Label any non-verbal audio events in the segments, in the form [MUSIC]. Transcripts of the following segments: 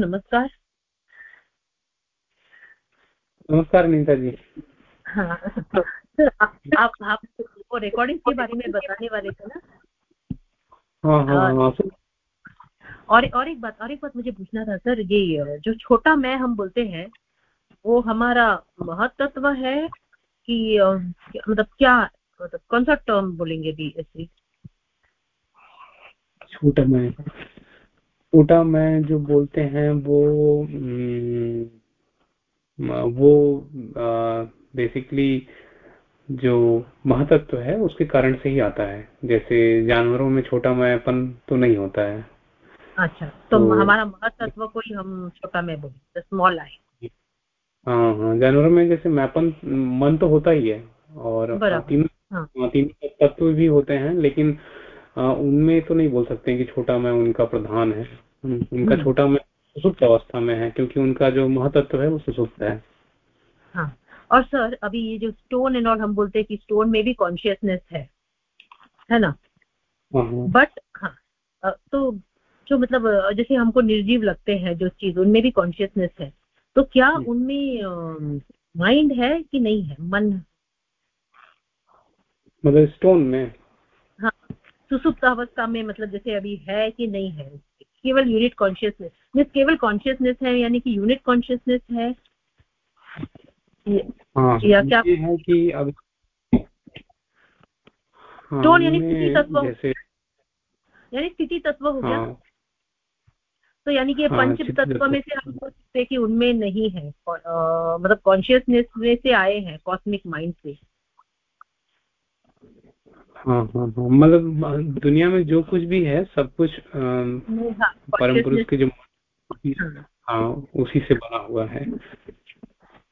नमस्कार। नमस्कार नीता जी हाँ तो आप आप, आप वो रिकॉर्डिंग के बारे में बताने वाले थे ना? हाँ हाँ हाँ और और एक बात और एक बात मुझे पूछना था सर ये जो छोटा मैं हम बोलते हैं वो हमारा महत्व है कि मतलब क्या मतलब कौन सा टर्म बोलेंगे भी ऐसे? छोटा मैं। छोटा मैं जो बोलते हैं वो वो बेसिकली जो महतत्व है उसके कारण से ही आता है। जैसे जानवरों में छोटा मैपन तो नहीं होता है। अच्छा तो, तो हमारा महतत्व को ही हम छोटा मैं बोलते स्मॉल आई हाँ हाँ जानवरों में जैसे मैपन मन तो होता ही है और तीन हाँ। तीन तत्व भी होते हैं लेकिन उनमें तो नहीं बोल सकते कि छोटा मैं उनका प्रधान है। उनका हम्म। छोटा मैं सुसुप्त अवस्था में है क्योंकि उनका जो महतत्व है वो सुसुप्त है। हाँ। और सर अभी ये जो स्टोन एंड ऑल हम बोलते हैं कि स्टोन में भी कॉन्शियसनेस है है ना? बट हाँ, हाँ तो जो मतलब जैसे हमको निर्जीव लगते हैं जो चीज़ उनमें भी कॉन्शियसनेस है। तो क्या हम्म। उनमें माइंड है कि नहीं है? मन मतलब स्टोन में? हाँ सुसुप्त अवस्था में मतलब जैसे अभी है कि नहीं है? केवल यूनिट कॉन्शियसनेस मीन केवल कॉन्शियसनेस है यानी कि यूनिट कॉन्शियसनेस है? हाँ, या क्या? है कि अब स्टोन यानी स्थिति तत्व। यानी स्थिति तत्व हो गया। हाँ, तो यानी कि हाँ, पंच तत्व में से हम बोल सकते हैं कि उनमें नहीं है मतलब कॉन्शियसनेस में से आए हैं कॉस्मिक माइंड से। हाँ हाँ हाँ मतलब दुनिया में जो कुछ भी है सब कुछ हाँ, परम पुरुष के जो हाँ।, उसी से बना हुआ है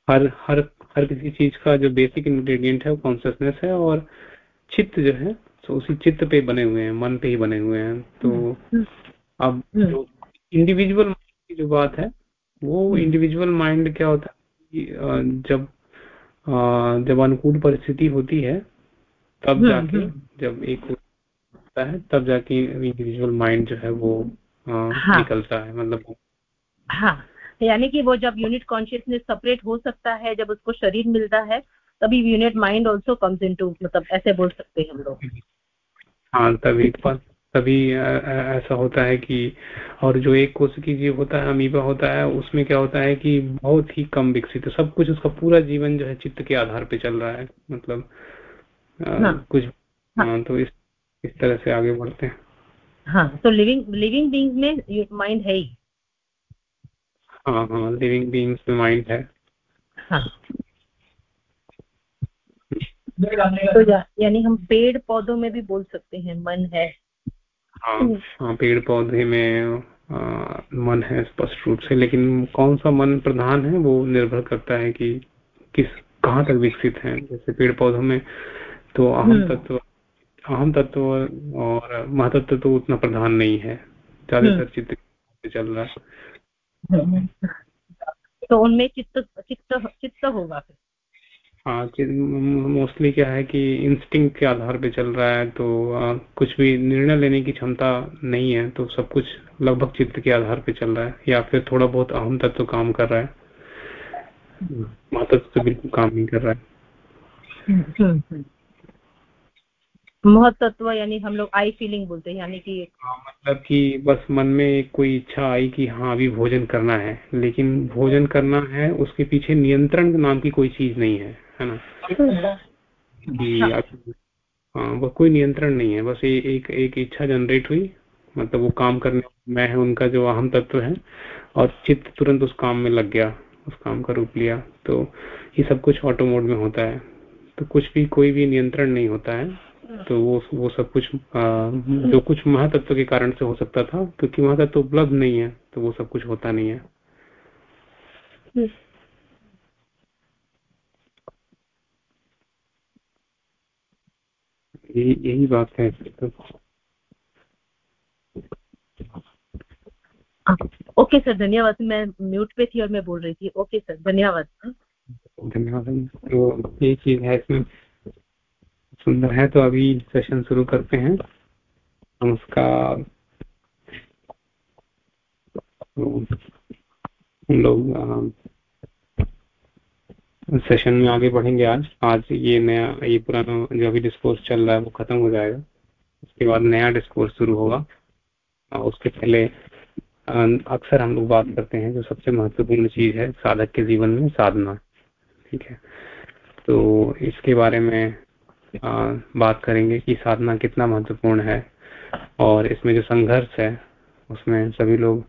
हर हर हर किसी चीज़ का जो बेसिक इंग्रेडिएंट है वो कॉन्सियसनेस है और चित्त जो है तो उसी चित्त पे बने हुए हैं मन पे ही बने हुए हैं तो हम्म, हम्म। अब हम्म। जो इंडिविजुअल की जो बात है वो इंडिविजुअल माइंड क्या होता है जब जब अनुकूल परिस्थिति होती है तब जाके जब एक होता है तब जाके इंडिविजुअल माइंड जो है वो हाँ, निकलता है मतलब हाँ यानी कि वो जब यूनिट कॉन्शियसनेस सेपरेट हो सकता है जब उसको शरीर मिलता है तभी unit mind also comes in मतलब ऐसे बोल सकते हैं हम लोग। हाँ तभी तभी ऐसा होता है कि और जो एक कोष की जीव होता है अमीबा होता है उसमें क्या होता है कि बहुत ही कम विकसित है। सब कुछ उसका पूरा जीवन जो है चित्त के आधार पे चल रहा है मतलब कुछ हाँ, हाँ, तो इस इस तरह से आगे बढ़ते हैं। हाँ तो लिविंग लिविंग बींग में माइंड है ही। हाँ हाँ लिविंग बींग्स में माइंड है। हाँ। तो यानी हम पेड़ पौधों में भी बोल सकते हैं मन है। हाँ हाँ पेड़ पौधे में आ, मन है स्पष्ट रूप से लेकिन कौन सा मन प्रधान है वो निर्भर करता है कि किस कहाँ तक विकसित है। जैसे पेड़ पौधों में तो अहम हम्म। तत्व अहम तत्व और महतत्व तो उतना प्रधान नहीं है। ज़्यादातर हम्म। चित्त चल रहा है। तो उनमें चित्त चित्त चित्त होगा फिर? हाँ मोस्टली क्या है कि इंस्टिंग के आधार पे चल रहा है तो आ, कुछ भी निर्णय लेने की क्षमता नहीं है तो सब कुछ लगभग चित्त के आधार पे चल रहा है या फिर थोड़ा बहुत अहम तत्व तो काम कर रहा है। महत्व तो बिल्कुल काम नहीं कर रहा है। महत्व यानी हम लोग आई फीलिंग बोलते हैं यानी कि हाँ मतलब कि बस मन में कोई इच्छा आई कि हाँ अभी भोजन करना है लेकिन भोजन करना है उसके पीछे नियंत्रण नाम की कोई चीज़ नहीं है है ना? कि हाँ वो कोई नियंत्रण नहीं है बस ये एक एक इच्छा जनरेट हुई मतलब वो काम करने में है उनका जो अहम तत्व है और चित्त तुरंत उस काम में लग गया उस काम का रूप लिया तो ये सब कुछ ऑटो मोड में होता है तो कुछ भी कोई भी नियंत्रण नहीं होता है। तो वो वो सब कुछ आ, जो कुछ महातत्व के कारण से हो सकता था क्योंकि महातत्व उपलब्ध नहीं है तो वो सब कुछ होता नहीं है। यही यही बात है। ओके सर धन्यवाद। मैं म्यूट पे थी और मैं बोल रही थी। ओके सर धन्यवाद। धन्यवाद। तो ये चीज़ है इसमें सुंदर है तो अभी सेशन शुरू करते हैं। नमस्कार। हम लोग सेशन में आगे बढ़ेंगे आज। आज ये नया, ये पुराना जो अभी डिस्कोर्स चल रहा है वो खत्म हो जाएगा। उसके बाद नया डिस्कोर्स शुरू होगा। उसके पहले अक्सर हम लोग बात करते हैं जो सबसे महत्वपूर्ण चीज़ है साधक के जीवन में साधना। ठीक है? तो इसके बारे में बात करेंगे कि साधना कितना महत्वपूर्ण है और इसमें जो संघर्ष है, उसमें सभी लोग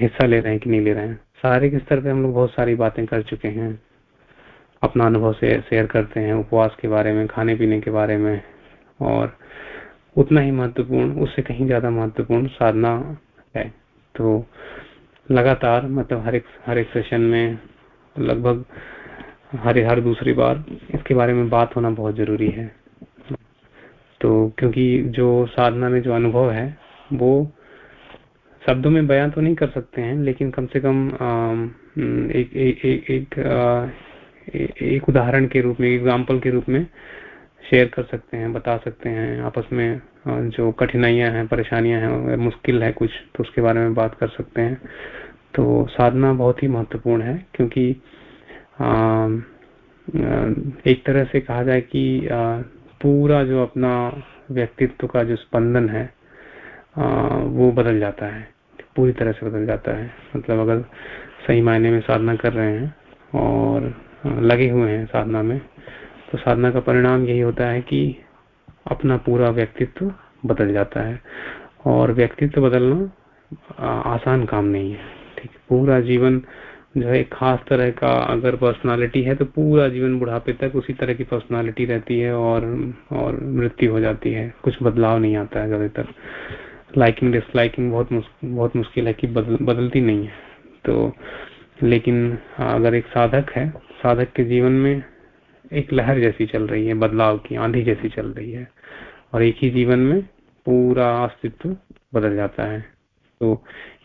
हिस्सा ले रहे हैं कि नहीं ले रहे हैं। शारीरिक स्तर पे हम लोग बहुत सारी बातें कर चुके हैं। अपना अनुभव से शेयर करते हैं उपवास के बारे में, खाने पीने के बारे में। और उतना ही महत्वपूर्ण, उससे कहीं ज़्यादा महत्वपूर्ण साधना है। तो लगातार मतलब हर एक हर एक सेशन में लगभग हर हर दूसरी बार इसके बारे में बात होना बहुत ज़रूरी है। तो क्योंकि जो साधना में जो अनुभव है वो शब्दों में बयान तो नहीं कर सकते हैं लेकिन कम से कम एक एक एक, एक, एक उदाहरण के रूप में एग्ज़ाम्पल के रूप में शेयर कर सकते हैं बता सकते हैं। आपस में जो कठिनाइयाँ हैं परेशानियाँ हैं मुश्किल है कुछ तो उसके बारे में बात कर सकते हैं। तो साधना बहुत ही महत्वपूर्ण है क्योंकि एक तरह से कहा जाए कि पूरा जो अपना व्यक्तित्व का जो स्पंदन है वो बदल जाता है, पूरी तरह से बदल जाता है। मतलब अगर सही मायने में साधना कर रहे हैं और लगे हुए हैं साधना में तो साधना का परिणाम यही होता है कि अपना पूरा व्यक्तित्व बदल जाता है। और व्यक्तित्व बदलना आसान काम नहीं है, ठीक? पूरा जीवन जो है खास तरह का अगर पर्सनालिटी है तो पूरा जीवन बुढ़ापे तक उसी तरह की पर्सनालिटी रहती है और और मृत्यु हो जाती है। कुछ बदलाव नहीं आता है ज़्यादातर। लाइकिंग डिसलाइकिंग बहुत बहुत मुश्किल है कि बदल, बदलती नहीं है। तो लेकिन अगर एक साधक है साधक के जीवन में एक लहर जैसी चल रही है बदलाव की आंधी जैसी चल रही है और एक ही जीवन में पूरा अस्तित्व बदल जाता है। तो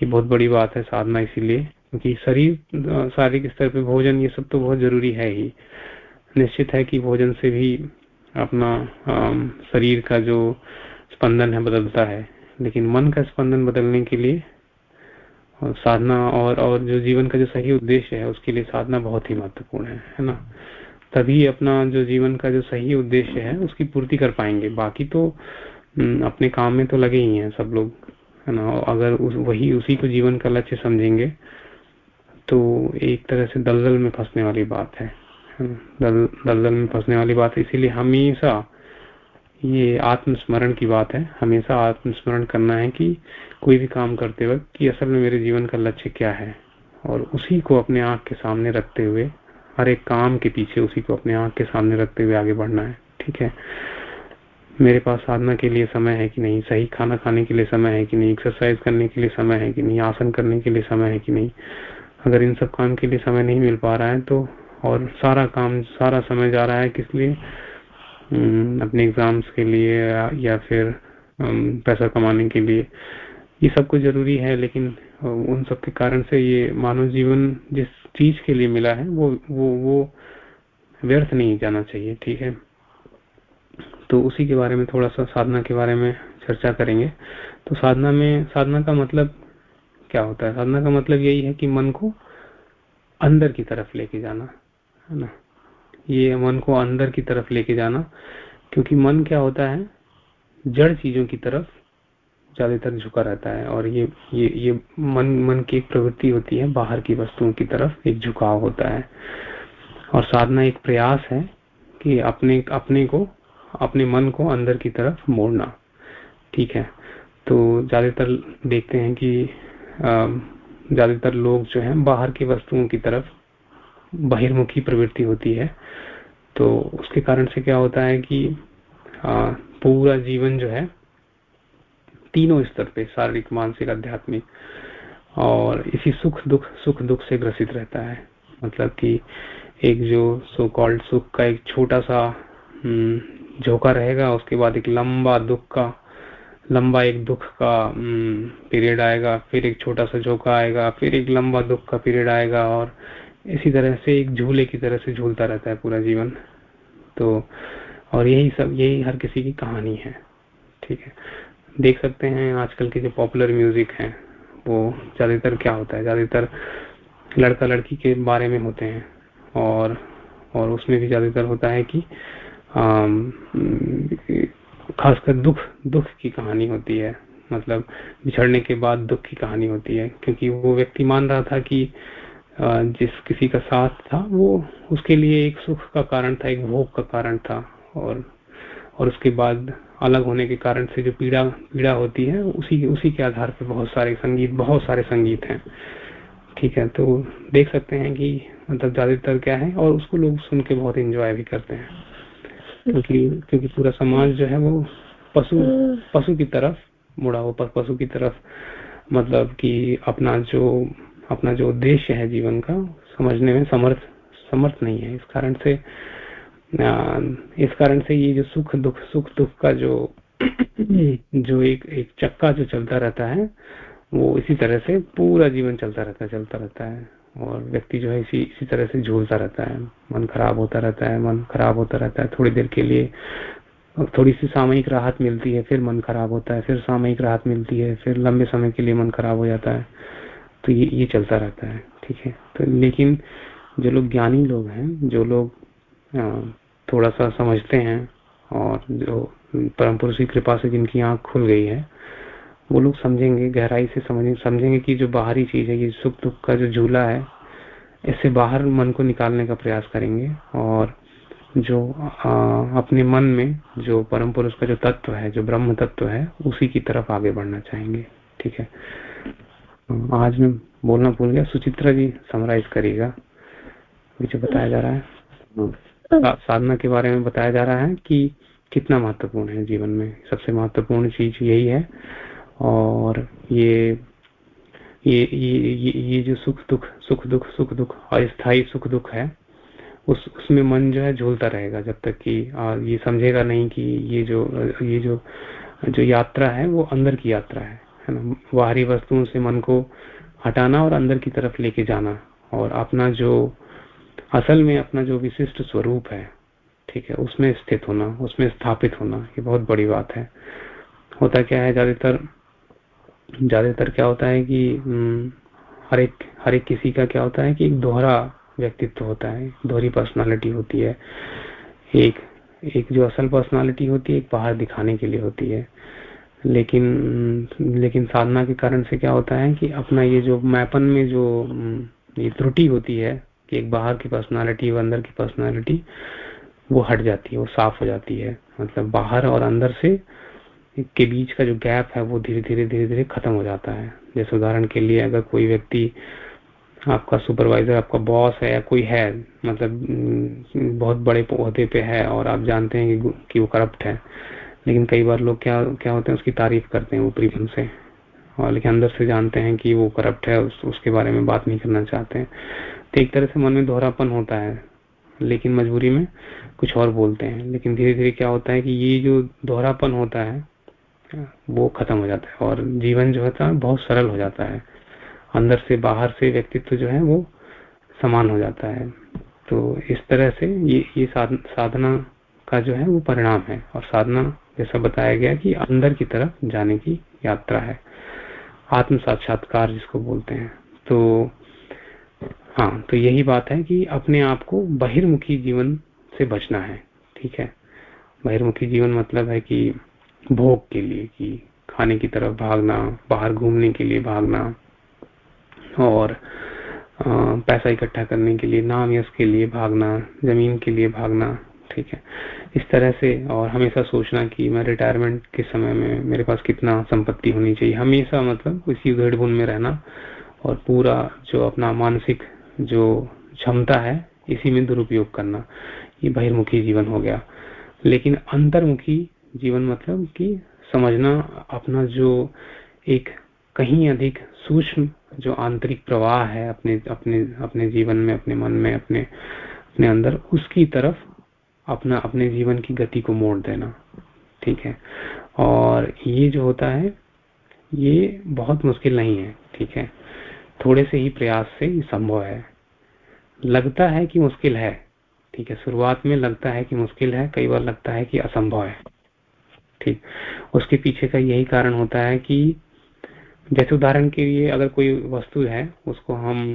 ये बहुत बड़ी बात है साधना इसीलिए क्योंकि शरीर शारीरिक स्तर पे भोजन ये सब तो बहुत ज़रूरी है ही। निश्चित है कि भोजन से भी अपना शरीर का जो स्पंदन है बदलता है। लेकिन मन का स्पंदन बदलने के लिए और साधना और और जो जीवन का जो सही उद्देश्य है उसके लिए साधना बहुत ही महत्वपूर्ण है है ना? तभी अपना जो जीवन का जो सही उद्देश्य है उसकी पूर्ति कर पाएँगे। बाकी तो अपने काम में तो लगे ही हैं सब लोग है ना? अगर उस, वही उसी को जीवन का लक्ष्य समझेंगे तो एक तरह से दलदल में फंसने वाली बात है। दल, दलदल में फंसने वाली बात है इसीलिए हमेशा ये आत्मस्मरण की बात है। हमेशा आत्मस्मरण करना है कि कोई भी काम करते वक्त कि असल में मेरे जीवन का लक्ष्य क्या है। और उसी को अपने आँख के सामने रखते हुए हर एक काम के पीछे उसी को अपने आँख के सामने रखते हुए आगे बढ़ना है। ठीक है? मेरे पास साधना के लिए समय है कि नहीं? सही खाना खाने के लिए समय है कि नहीं? एक्सरसाइज करने के लिए समय है कि नहीं? आसन करने के लिए समय है कि नहीं? अगर इन सब काम के लिए समय नहीं मिल पा रहा है तो और सारा काम सारा समय जा रहा है किस लिए? हम्म, अपने एग्ज़ाम्स के लिए या फिर पैसा कमाने के लिए। ये सब कुछ ज़रूरी है लेकिन उन सब के कारण से ये मानव जीवन जिस चीज़ के लिए मिला है वो वो वो व्यर्थ नहीं जाना चाहिए ठीक है? तो उसी के बारे में थोड़ा सा साधना के बारे में चर्चा करेंगे। तो साधना में साधना का मतलब क्या होता है? साधना का मतलब यही है कि मन को अंदर की तरफ़ लेके जाना, है ना? ये मन को अंदर की तरफ़ लेके जाना, क्योंकि मन क्या होता है? जड़ चीज़ों की तरफ़ ज़्यादातर झुका रहता है और ये ये ये मन मन की एक प्रवृत्ति होती है, बाहर की वस्तुओं की तरफ़ एक झुकाव होता है। और साधना एक प्रयास है कि अपने अपने को, अपने मन को अंदर की तरफ़ मोड़ना, ठीक है? तो ज़्यादातर देखते हैं कि ज़्यादातर लोग जो हैं बाहर की वस्तुओं की तरफ़ बहिर्मुखी प्रवृत्ति होती है। तो उसके कारण से क्या होता है कि आ, पूरा जीवन जो है तीनों स्तर पे शारीरिक मानसिक आध्यात्मिक और इसी सुख दुख सुख दुख से ग्रसित रहता है। मतलब कि एक जो सो कॉल्ड सुख का एक छोटा सा हम्म, झोंका रहेगा उसके बाद एक लंबा दुख का लंबा एक दुख का पीरियड आएगा, फिर एक छोटा सा झोंका आएगा, फिर एक लंबा दुख का पीरियड आएगा और इसी तरह से एक झूले की तरह से झूलता रहता है पूरा जीवन। तो और यही सब, यही हर किसी की कहानी है। ठीक है। देख सकते हैं आजकल के जो पॉपुलर म्यूज़िक है, वो ज़्यादातर क्या होता है? ज़्यादातर लड़का लड़की के बारे में होते हैं और और उसमें भी ज़्यादातर होता है कि खासकर दुख दुख की कहानी होती है। मतलब बिछड़ने के बाद दुख की कहानी होती है, क्योंकि वो व्यक्ति मान रहा था कि जिस किसी का साथ था, वो उसके लिए एक सुख का कारण था, एक भोग का कारण था। और और उसके बाद अलग होने के कारण से जो पीड़ा पीड़ा होती है, उसी उसी के आधार पर बहुत सारे संगीत, बहुत सारे संगीत हैं। ठीक है तो देख सकते हैं कि मतलब ज़्यादातर क्या है, और उसको लोग सुन के बहुत इंजॉय भी करते हैं। क्योंकि क्योंकि पूरा समाज जो है वो पशु पशु की तरफ़ मुड़ा वो पशु की तरफ़ मतलब कि अपना जो अपना जो उद्देश्य है जीवन का समझने में समर्थ समर्थ नहीं है। इस कारण से इस कारण से ये जो सुख दुख सुख दुख का जो जो एक एक चक्का जो चलता रहता है वो इसी तरह से पूरा जीवन चलता रहता है चलता रहता है। और व्यक्ति जो है इसी इसी तरह से झूलता रहता है। मन खराब होता रहता है, मन खराब होता रहता है थोड़ी देर के लिए। थोड़ी सी सामयिक राहत मिलती है, फिर मन खराब होता है, फिर सामयिक राहत मिलती है, फिर लंबे समय के लिए मन खराब हो जाता है। तो ये ये चलता रहता है, ठीक है? तो लेकिन जो लोग ज्ञानी लोग हैं, जो लोग थोड़ा सा समझते हैं और जो परम पुरुष की कृपा से जिनकी आँख खुल गई है वो लोग समझेंगे गहराई से समझेंगे समझेंगे कि जो बाहरी चीज़ है ये सुख दुख का जो झूला है इससे बाहर मन को निकालने का प्रयास करेंगे और जो आ, अपने मन में जो परम पुरुष का जो तत्व है जो ब्रह्म तत्व है उसी की तरफ़ आगे बढ़ना चाहेंगे। ठीक है? आज मैं बोलना भूल गया। सुचित्रा जी समराइज करिएगा। मुझे बताया जा रहा है। साधना के बारे में बताया जा रहा है कि कितना महत्वपूर्ण है जीवन में। सबसे महत्वपूर्ण चीज़ यही है और ये ये ये ये, जो सुख दुख सुख दुख सुख दुख अस्थायी सुख दुख है उस उसमें मन जो है झूलता रहेगा जब तक कि ये समझेगा नहीं कि ये जो ये जो जो यात्रा है वो अंदर की यात्रा है है ना? बाहरी वस्तुओं से मन को हटाना और अंदर की तरफ़ लेके जाना और अपना जो असल में अपना जो विशिष्ट स्वरूप है ठीक है उसमें स्थित होना उसमें स्थापित होना ये बहुत बड़ी बात है। होता क्या है ज़्यादातर ज़्यादातर क्या होता है कि हम्म, हर एक हर एक किसी का क्या होता है कि एक दोहरा व्यक्तित्व होता है दोहरी पर्सनालिटी होती है। एक एक जो असल पर्सनालिटी होती है एक बाहर दिखाने के लिए होती है। लेकिन लेकिन साधना के कारण से क्या होता है कि अपना ये जो मैपन में जो ये त्रुटि होती है कि एक बाहर की पर्सनालिटी और अंदर की पर्सनालिटी वो हट जाती है वो साफ़ हो जाती है। मतलब बाहर और अंदर से के बीच का जो गैप है वो धीरे धीरे धीरे धीरे खत्म हो जाता है। जैसे उदाहरण के लिए अगर कोई व्यक्ति आपका सुपरवाइजर आपका बॉस है या कोई है मतलब बहुत बड़े पौधे पे है और आप जानते हैं कि, कि वो करप्ट है लेकिन कई बार लोग क्या क्या होते हैं उसकी तारीफ़ करते हैं ऊपरी मन से। और लेकिन अंदर से जानते हैं कि वो करप्ट है उस, उसके बारे में बात नहीं करना चाहते हैं। तो एक तरह से मन में दोहरापन होता है लेकिन मजबूरी में कुछ और बोलते हैं। लेकिन धीरे धीरे क्या होता है कि ये जो दोहरापन होता है वो खत्म हो जाता है और जीवन जो होता है बहुत सरल हो जाता है। अंदर से बाहर से व्यक्तित्व जो है वो समान हो जाता है। तो इस तरह से ये ये साधना का जो है वो परिणाम है और साधना जैसा बताया गया कि अंदर की तरफ़ जाने की यात्रा है। आत्म साक्षात्कार जिसको बोलते हैं। तो हाँ तो यही बात है कि अपने आप को बहिर्मुखी जीवन से बचना है, ठीक है? बहिर्मुखी जीवन मतलब है कि भोग के लिए कि खाने की तरफ़ भागना, बाहर घूमने के लिए भागना और पैसा इकट्ठा करने के लिए, नाम यश के लिए भागना, ज़मीन के लिए भागना, ठीक है। इस तरह से और हमेशा सोचना कि मैं रिटायरमेंट के समय में मेरे पास कितना संपत्ति होनी चाहिए। हमेशा मतलब इसी उधेड़ में रहना और पूरा जो अपना मानसिक जो क्षमता है, इसी में दुरुपयोग करना। ये बहिर्मुखी जीवन हो गया। लेकिन अंतर्मुखी जीवन मतलब कि समझना, अपना जो एक कहीं अधिक सूक्ष्म जो आंतरिक प्रवाह है अपने अपने अपने जीवन में, अपने मन में, अपने अपने अंदर, उसकी तरफ़ अपना, अपने जीवन की गति को मोड़ देना। ठीक है? और ये जो होता है, ये बहुत मुश्किल नहीं है। ठीक है? थोड़े से ही प्रयास से ये संभव है। लगता है कि मुश्किल है। ठीक है? शुरुआत में लगता है कि मुश्किल है, कई बार लगता है कि असंभव है। ठीक। उसके पीछे का यही कारण होता है कि जैसे उदाहरण के लिए अगर कोई वस्तु है उसको हम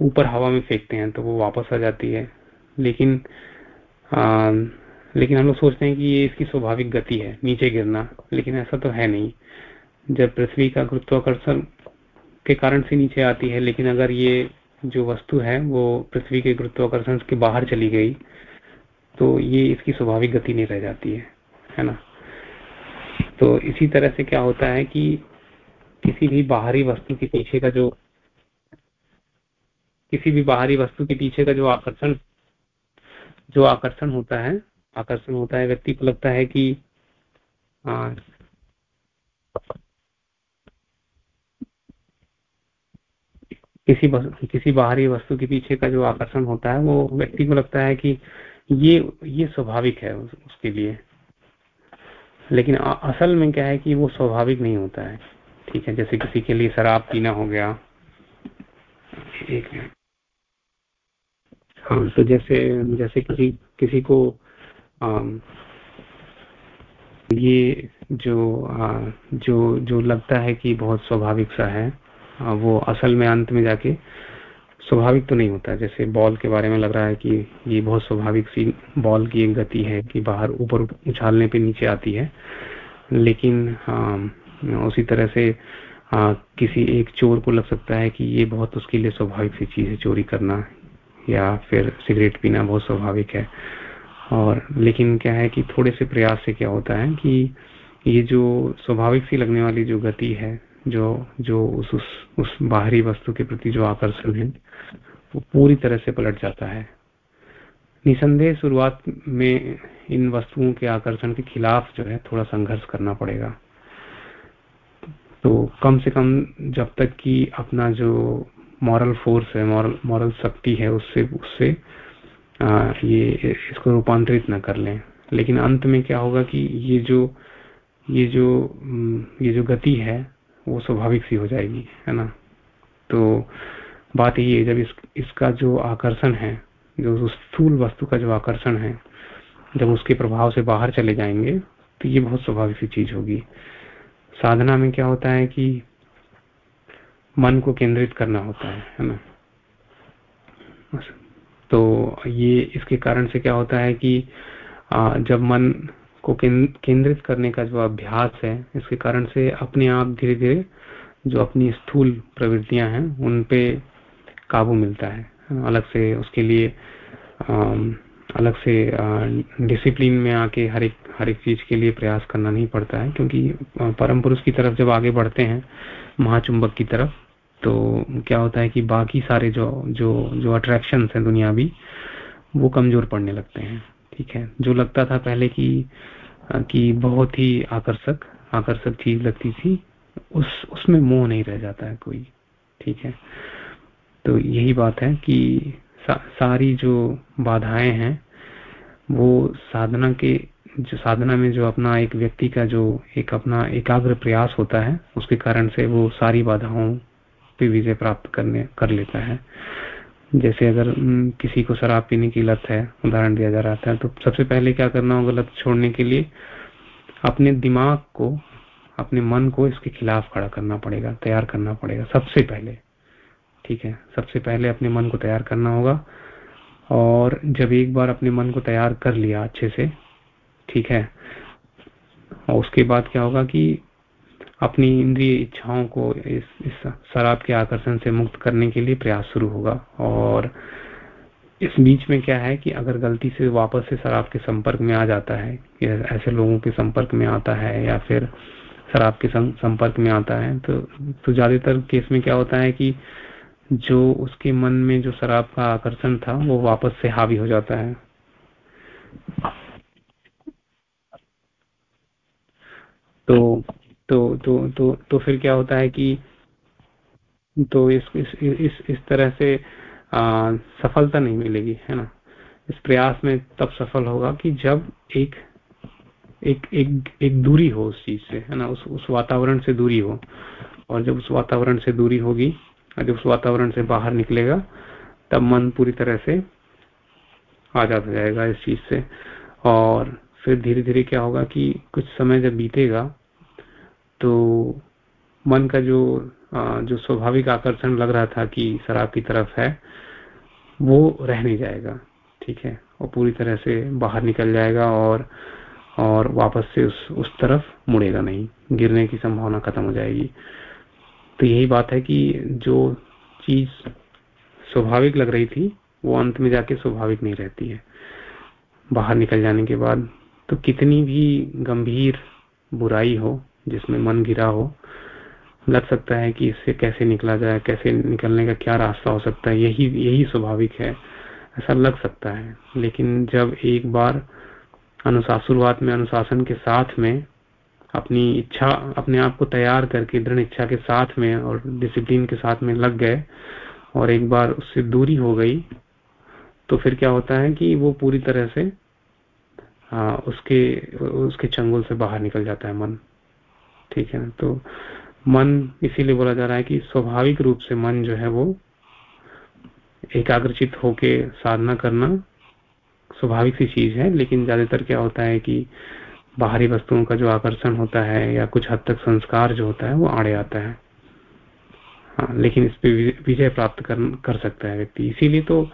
ऊपर हवा में फेंकते हैं तो वो वापस आ जाती है। लेकिन आ, लेकिन हम लोग सोचते हैं कि ये इसकी स्वाभाविक गति है नीचे गिरना लेकिन ऐसा तो है नहीं। जब पृथ्वी का गुरुत्वाकर्षण के कारण से नीचे आती है लेकिन अगर ये जो वस्तु है वो पृथ्वी के गुरुत्वाकर्षण के बाहर चली गई तो ये इसकी स्वाभाविक गति नहीं रह जाती है है ना? तो इसी तरह से क्या होता है कि किसी भी बाहरी वस्तु के पीछे का जो किसी भी बाहरी वस्तु के पीछे का जो आकर्षण जो आकर्षण होता है आकर्षण होता है व्यक्ति को लगता है कि आ, किसी किसी बाहरी वस्तु के पीछे का जो आकर्षण होता है वो व्यक्ति को लगता है कि ये ये स्वाभाविक है उस, उसके लिए। लेकिन असल में क्या है कि वो स्वाभाविक नहीं होता है। ठीक है जैसे किसी के लिए शराब पीना हो गया। एक हाँ तो जैसे जैसे किसी किसी को आ, ये जो आ, जो जो लगता है कि बहुत स्वाभाविक सा है आ, वो असल में अंत में जाके स्वाभाविक तो नहीं होता। जैसे बॉल के बारे में लग रहा है कि ये बहुत स्वाभाविक सी बॉल की एक गति है कि बाहर ऊपर उछालने पे नीचे आती है। लेकिन आ, उसी तरह से आ, किसी एक चोर को लग सकता है कि ये बहुत उसके लिए स्वाभाविक सी चीज़ है चोरी करना या फिर सिगरेट पीना बहुत स्वाभाविक है। और लेकिन क्या है कि थोड़े से प्रयास से क्या होता है कि ये जो स्वाभाविक सी लगने वाली जो गति है जो जो उस उस, उस बाहरी वस्तु के प्रति जो आकर्षण है वो पूरी तरह से पलट जाता है। निसंदेह शुरुआत में इन वस्तुओं के आकर्षण के खिलाफ जो है थोड़ा संघर्ष करना पड़ेगा। तो कम से कम जब तक कि अपना जो मॉरल फोर्स है मॉरल मॉरल शक्ति है उससे उससे आ, ये इसको रूपांतरित न कर लें। लेकिन अंत में क्या होगा कि ये जो ये जो ये जो गति है वो स्वाभाविक सी हो जाएगी है ना? तो बात यही है जब इस, इसका जो आकर्षण है जो स्थूल वस्तु का जो आकर्षण है जब उसके प्रभाव से बाहर चले जाएँगे तो ये बहुत स्वाभाविक सी चीज़ होगी। साधना में क्या होता है कि मन को केंद्रित करना होता है है ना? तो ये इसके कारण से क्या होता है कि जब मन को केंद्रित करने का जो अभ्यास है, इसके कारण से अपने आप धीरे धीरे जो अपनी स्थूल प्रवृत्तियाँ हैं, उन पे काबू मिलता है। अलग से उसके लिए अलग से डिसिप्लिन में आके हर एक हर एक चीज़ के लिए प्रयास करना नहीं पड़ता है, क्योंकि परम पुरुष की तरफ़ जब आगे बढ़ते हैं, महाचुंबक की तरफ़ तो क्या होता है कि बाकी सारे जो जो जो अट्रैक्शन है दुनियावी, वो कमज़ोर पड़ने लगते हैं। ठीक है? जो लगता था पहले की कि बहुत ही आकर्षक आकर्षक चीज़ लगती थी। उस उसमें मोह नहीं रह जाता है कोई ठीक है? तो यही बात है कि सा, सारी जो बाधाएँ हैं वो साधना के जो साधना में जो अपना एक व्यक्ति का जो एक अपना एकाग्र प्रयास होता है उसके कारण से वो सारी बाधाओं पे विजय प्राप्त करने कर लेता है। जैसे अगर किसी को शराब पीने की लत है, उदाहरण दिया जा रहा था तो सबसे पहले क्या करना होगा लत छोड़ने के लिए? अपने दिमाग को, अपने मन को इसके खिलाफ खड़ा करना पड़ेगा, तैयार करना पड़ेगा, सबसे पहले। ठीक है? सबसे पहले अपने मन को तैयार करना होगा, और जब एक बार अपने मन को तैयार कर लिया अच्छे से, ठीक है? और उसके बाद क्या होगा कि अपनी इंद्रिय इच्छाओं को इस, इस शराब के आकर्षण से मुक्त करने के लिए प्रयास शुरू होगा। और इस बीच में क्या है कि अगर गलती से वापस से शराब के संपर्क में आ जाता है या ऐसे लोगों के संपर्क में आता है या फिर शराब के संपर्क में आता है तो तो ज़्यादातर केस में क्या होता है कि जो उसके मन में जो शराब का आकर्षण था वो वापस से हावी हो जाता है। तो तो तो तो तो फिर क्या होता है कि तो इस इस इस, इस तरह से आ, सफलता नहीं मिलेगी है ना? इस प्रयास में तब सफल होगा कि जब एक एक एक एक दूरी हो उस चीज़ से है ना? उस उस वातावरण से दूरी हो। और जब उस वातावरण से दूरी होगी और जब उस वातावरण से बाहर निकलेगा तब मन पूरी तरह से आज़ाद हो जाएगा इस चीज़ से। और फिर धीरे धीरे क्या होगा कि कुछ समय जब बीतेगा तो मन का जो जो स्वाभाविक आकर्षण लग रहा था कि शराब की तरफ़ है, वो रह नहीं जाएगा, ठीक है? और पूरी तरह से बाहर निकल जाएगा और और वापस से उस उस तरफ़ मुड़ेगा नहीं, गिरने की संभावना खत्म हो जाएगी। तो यही बात है कि जो चीज़ स्वाभाविक लग रही थी, वो अंत में जाके स्वाभाविक नहीं रहती है। बाहर निकल जाने के बाद तो कितनी भी गंभीर बुराई हो जिसमें मन गिरा हो। लग सकता है कि इससे कैसे निकला जाए कैसे निकलने का क्या रास्ता हो सकता है यही यही स्वाभाविक है। ऐसा लग सकता है। लेकिन जब एक बार अनुशासुरवाद में अनुशासन के साथ में अपनी इच्छा अपने आप को तैयार करके दृढ़ इच्छा के साथ में और डिसिप्लिन के साथ में लग गए और एक बार उससे दूरी हो गई तो फिर क्या होता है कि वो पूरी तरह से आ, उसके उसके चंगुल से बाहर निकल जाता है मन। ठीक है तो मन इसीलिए बोला जा रहा है कि स्वाभाविक रूप से मन जो है वो एकाग्रचित होके साधना करना स्वाभाविक सी चीज़ है लेकिन ज़्यादातर क्या होता है कि बाहरी वस्तुओं का जो आकर्षण होता है या कुछ हद तक संस्कार जो होता है वो आड़े आता है। हाँ लेकिन इस पर विजय प्राप्त कर, कर सकता है व्यक्ति। इसीलिए तो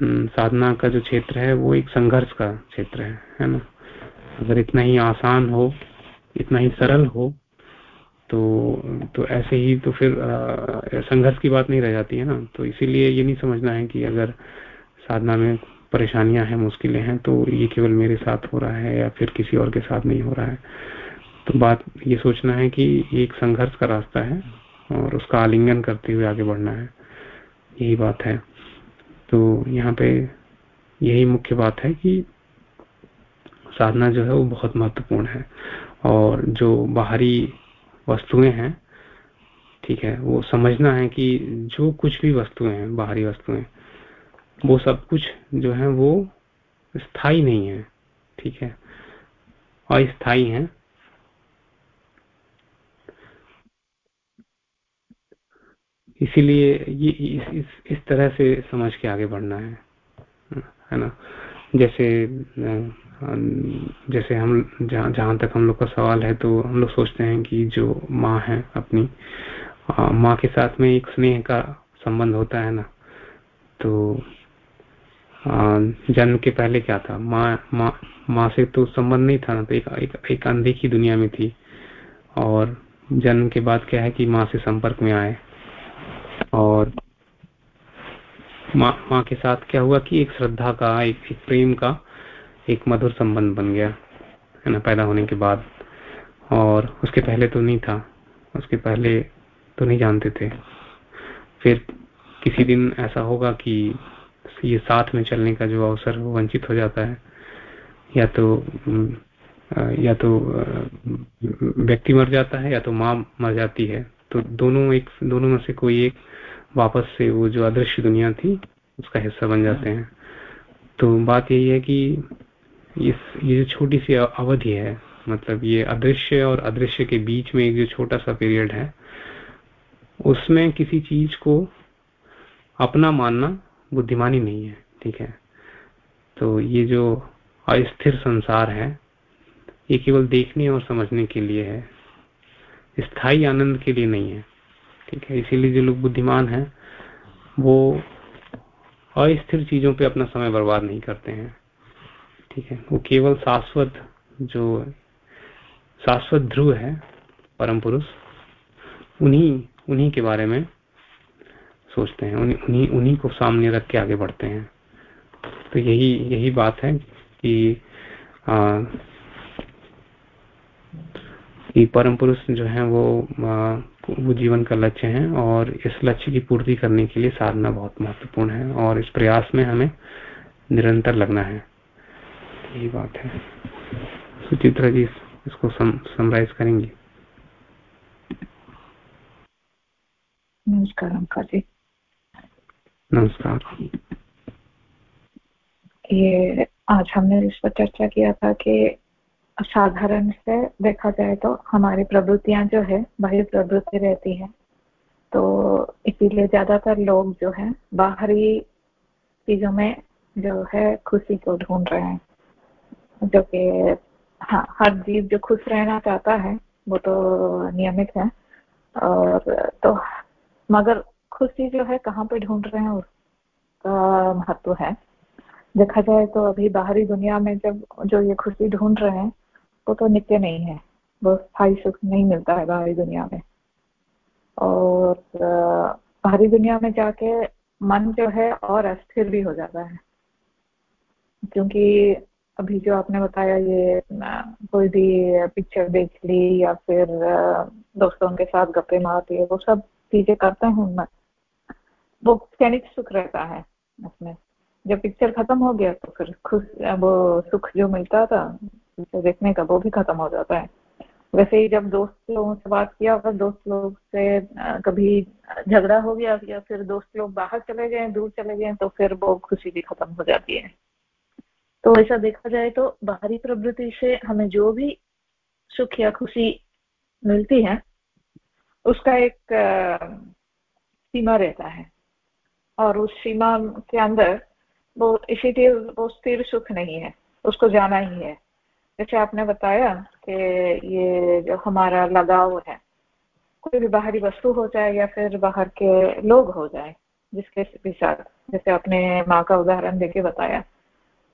साधना का जो क्षेत्र है वो एक संघर्ष का क्षेत्र है है ना? अगर इतना ही आसान हो इतना ही सरल हो तो तो ऐसे ही तो फिर संघर्ष की बात नहीं रह जाती है ना। तो इसीलिए ये नहीं समझना है कि अगर साधना में परेशानियाँ हैं, मुश्किलें हैं तो ये केवल मेरे साथ हो रहा है या फिर किसी और के साथ नहीं हो रहा है। तो बात ये सोचना है कि ये एक संघर्ष का रास्ता है और उसका आलिंगन करते हुए आगे बढ़ना है। यही बात है। तो यहाँ पे यही मुख्य बात है कि साधना जो है वो बहुत महत्वपूर्ण है और जो बाहरी वस्तुएँ हैं ठीक है वो समझना है कि जो कुछ भी वस्तुएँ हैं बाहरी वस्तुएँ वो सब कुछ जो है वो स्थायी नहीं है ठीक है अस्थाई है। इसीलिए ये इस, इस इस तरह से समझ के आगे बढ़ना है है ना जैसे जैसे हम जहाँ जहाँ तक हम लोग का सवाल है तो हम लोग सोचते हैं कि जो माँ है अपनी माँ के साथ में एक स्नेह का संबंध होता है ना? तो जन्म के पहले क्या था? माँ माँ माँ से तो संबंध नहीं था ना तो एक, एक, एक अनदेखी दुनिया में थी। और जन्म के बाद क्या है कि माँ से संपर्क में आए। और माँ माँ के साथ क्या हुआ कि एक श्रद्धा का एक, एक प्रेम का एक मधुर संबंध बन गया, है ना, पैदा होने के बाद। और उसके पहले तो नहीं था, उसके पहले तो नहीं जानते थे। फिर किसी दिन ऐसा होगा कि ये साथ में चलने का जो अवसर वो वंचित हो जाता है। या तो या तो व्यक्ति मर जाता है, या तो माँ मर जाती है। तो दोनों एक, दोनों में से कोई एक वापस से वो जो अदृश्य दुनिया थी, उसका हिस्सा बन जाते हैं। तो बात यही है कि इस ये जो छोटी सी अवधि है मतलब ये अदृश्य और अदृश्य के बीच में एक जो छोटा सा पीरियड है, उसमें किसी चीज़ को अपना मानना बुद्धिमानी नहीं है, ठीक है? तो ये जो अस्थिर संसार है, ये केवल देखने और समझने के लिए है, स्थायी आनंद के लिए नहीं है, ठीक है? इसीलिए जो लोग बुद्धिमान हैं, वो अस्थिर चीज़ों पे अपना समय बर्बाद नहीं करते हैं। ठीक है। वो केवल शाश्वत जो शाश्वत ध्रुव है परम पुरुष उन्हीं उन्हीं के बारे में सोचते हैं उन्हीं उन्हीं को सामने रख के आगे बढ़ते हैं। तो यही यही बात है कि आ, कि परम पुरुष जो है वो आ, वो जीवन का लक्ष्य है और इस लक्ष्य की पूर्ति करने के लिए साधना बहुत महत्वपूर्ण है और इस प्रयास में हमें निरंतर लगना है। यही बात है। सुचित्रा जी इसको समराइज करेंगे। नमस्कार अंका जी। नमस्कार। ये आज हमने इस पर चर्चा किया था कि साधारण से देखा जाए तो हमारी प्रवृत्तियाँ जो है बाह्य प्रवृत्ति रहती है। तो इसीलिए ज़्यादातर लोग जो है बाहरी चीज़ों में जो है खुशी को ढूंढ रहे हैं। जो कि हाँ हर जीव जो खुश रहना चाहता है, वो तो नियमित है। और तो मगर खुशी जो है, कहाँ पे ढूंढ रहे हैं, उसका महत्व है। देखा जाए तो अभी बाहरी दुनिया में जब जो ये खुशी ढूंढ रहे हैं, वो तो नित्य नहीं है। वो स्थायी सुख नहीं मिलता है बाहरी दुनिया में। और, बाहरी दुनिया में जाके मन जो है और अस्थिर भी हो जाता है। क्योंकि अभी जो आपने बताया ये कोई भी पिक्चर देख ली या फिर दोस्तों के साथ गप्पे मारती है, वो सब चीज़ें करते हैं उनमें वो क्षणिक सुख रहता है उसमें। जब पिक्चर खत्म हो गया तो फिर खुश, वो सुख जो मिलता था देखने का वो भी खत्म हो जाता है। वैसे ही जब दोस्त लोगों से बात किया, अगर दोस्त लोग से कभी झगड़ा हो गया या फिर दोस्त लोग बाहर चले गए, दूर चले गए तो फिर वो खुशी भी खत्म हो जाती है। तो ऐसा देखा जाए तो बाहरी प्रवृत्ति से हमें जो भी सुख या खुशी मिलती है, उसका एक सीमा रहता है। और उस सीमा के अंदर वो इसीलिए वो स्थिर सुख नहीं है, उसको जाना ही है। जैसे आपने बताया कि ये जो हमारा लगाव है, कोई भी बाहरी वस्तु हो जाए या फिर बाहर के लोग हो जाए, जिसके भी साथ, जैसे अपने माँ का उदाहरण देके बताया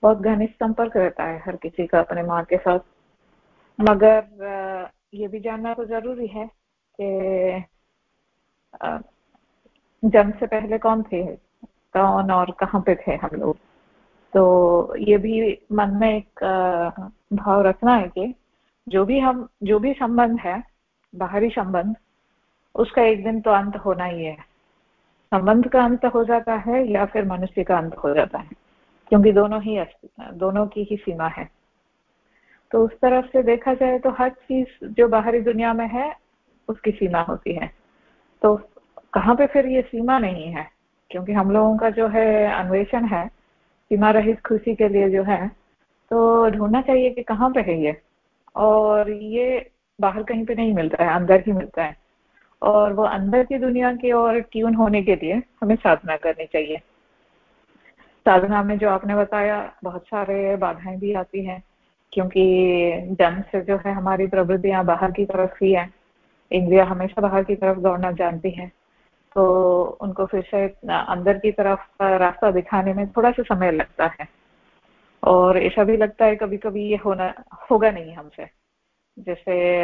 बहुत घनिष्ठ संपर्क रहता है हर किसी का अपने माँ के साथ। मगर ये भी जानना तो ज़रूरी है कि जन्म से पहले कौन थे? कौन और कहाँ पे थे हम लोग? तो ये भी मन में एक भाव रखना है कि जो भी हम, जो भी संबंध है, बाहरी संबंध, उसका एक दिन तो अंत होना ही है। संबंध का अंत हो जाता है या फिर मनुष्य का अंत हो जाता है? क्योंकि दोनों ही दोनों की ही सीमा है। तो उस तरफ़ से देखा जाए तो हर चीज़ जो बाहरी दुनिया में है, उसकी सीमा होती है। तो कहाँ पे फिर ये सीमा नहीं है? क्योंकि हम लोगों का जो है अन्वेषण है, सीमा रहित खुशी के लिए जो है तो ढूंढना चाहिए कि कहाँ पे है ये। और ये बाहर कहीं पे नहीं मिलता है, अंदर ही मिलता है। और वो अंदर की दुनिया की ओर ट्यून होने के लिए हमें साधना करनी चाहिए। साधना में जो आपने बताया बहुत सारे बाधाएँ भी आती हैं क्योंकि जन्म से जो है हमारी प्रवृत्तियाँ बाहर की तरफ़ ही है। इंद्रिया हमेशा बाहर की तरफ़ दौड़ना जानती है। तो उनको फिर से अंदर की तरफ़ रास्ता दिखाने में थोड़ा सा समय लगता है। और ऐसा भी लगता है कभी कभी ये होना होगा नहीं हमसे। जैसे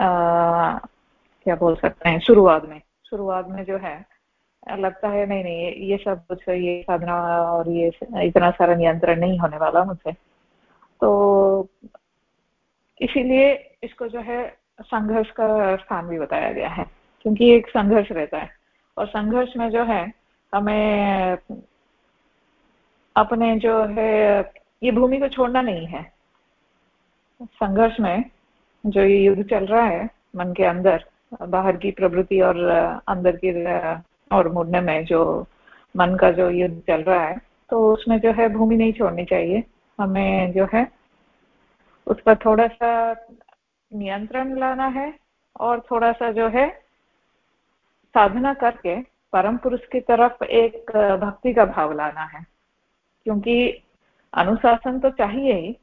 आ, क्या बोल सकते हैं शुरुआत में शुरुआत में जो है लगता है, नहीं नहीं, ये सब कुछ ये साधना और ये इतना सारा नियंत्रण नहीं होने वाला मुझसे। तो इसीलिए इसको जो है, संघर्ष का स्थान भी बताया गया है, क्योंकि एक संघर्ष रहता है। और संघर्ष में जो है, हमें अपने जो है, ये भूमि को छोड़ना नहीं है। संघर्ष में जो ये युद्ध चल रहा है, मन के अंदर, बाहर की प्रवृत्ति और अंदर की और मुड़ने में जो मन का जो युद्ध चल रहा है तो उसमें जो है भूमि नहीं छोड़नी चाहिए। हमें जो है उस पर थोड़ा सा नियंत्रण लाना है और थोड़ा सा जो है साधना करके परम पुरुष की तरफ़ एक भक्ति का भाव लाना है। क्योंकि अनुशासन तो चाहिए ही,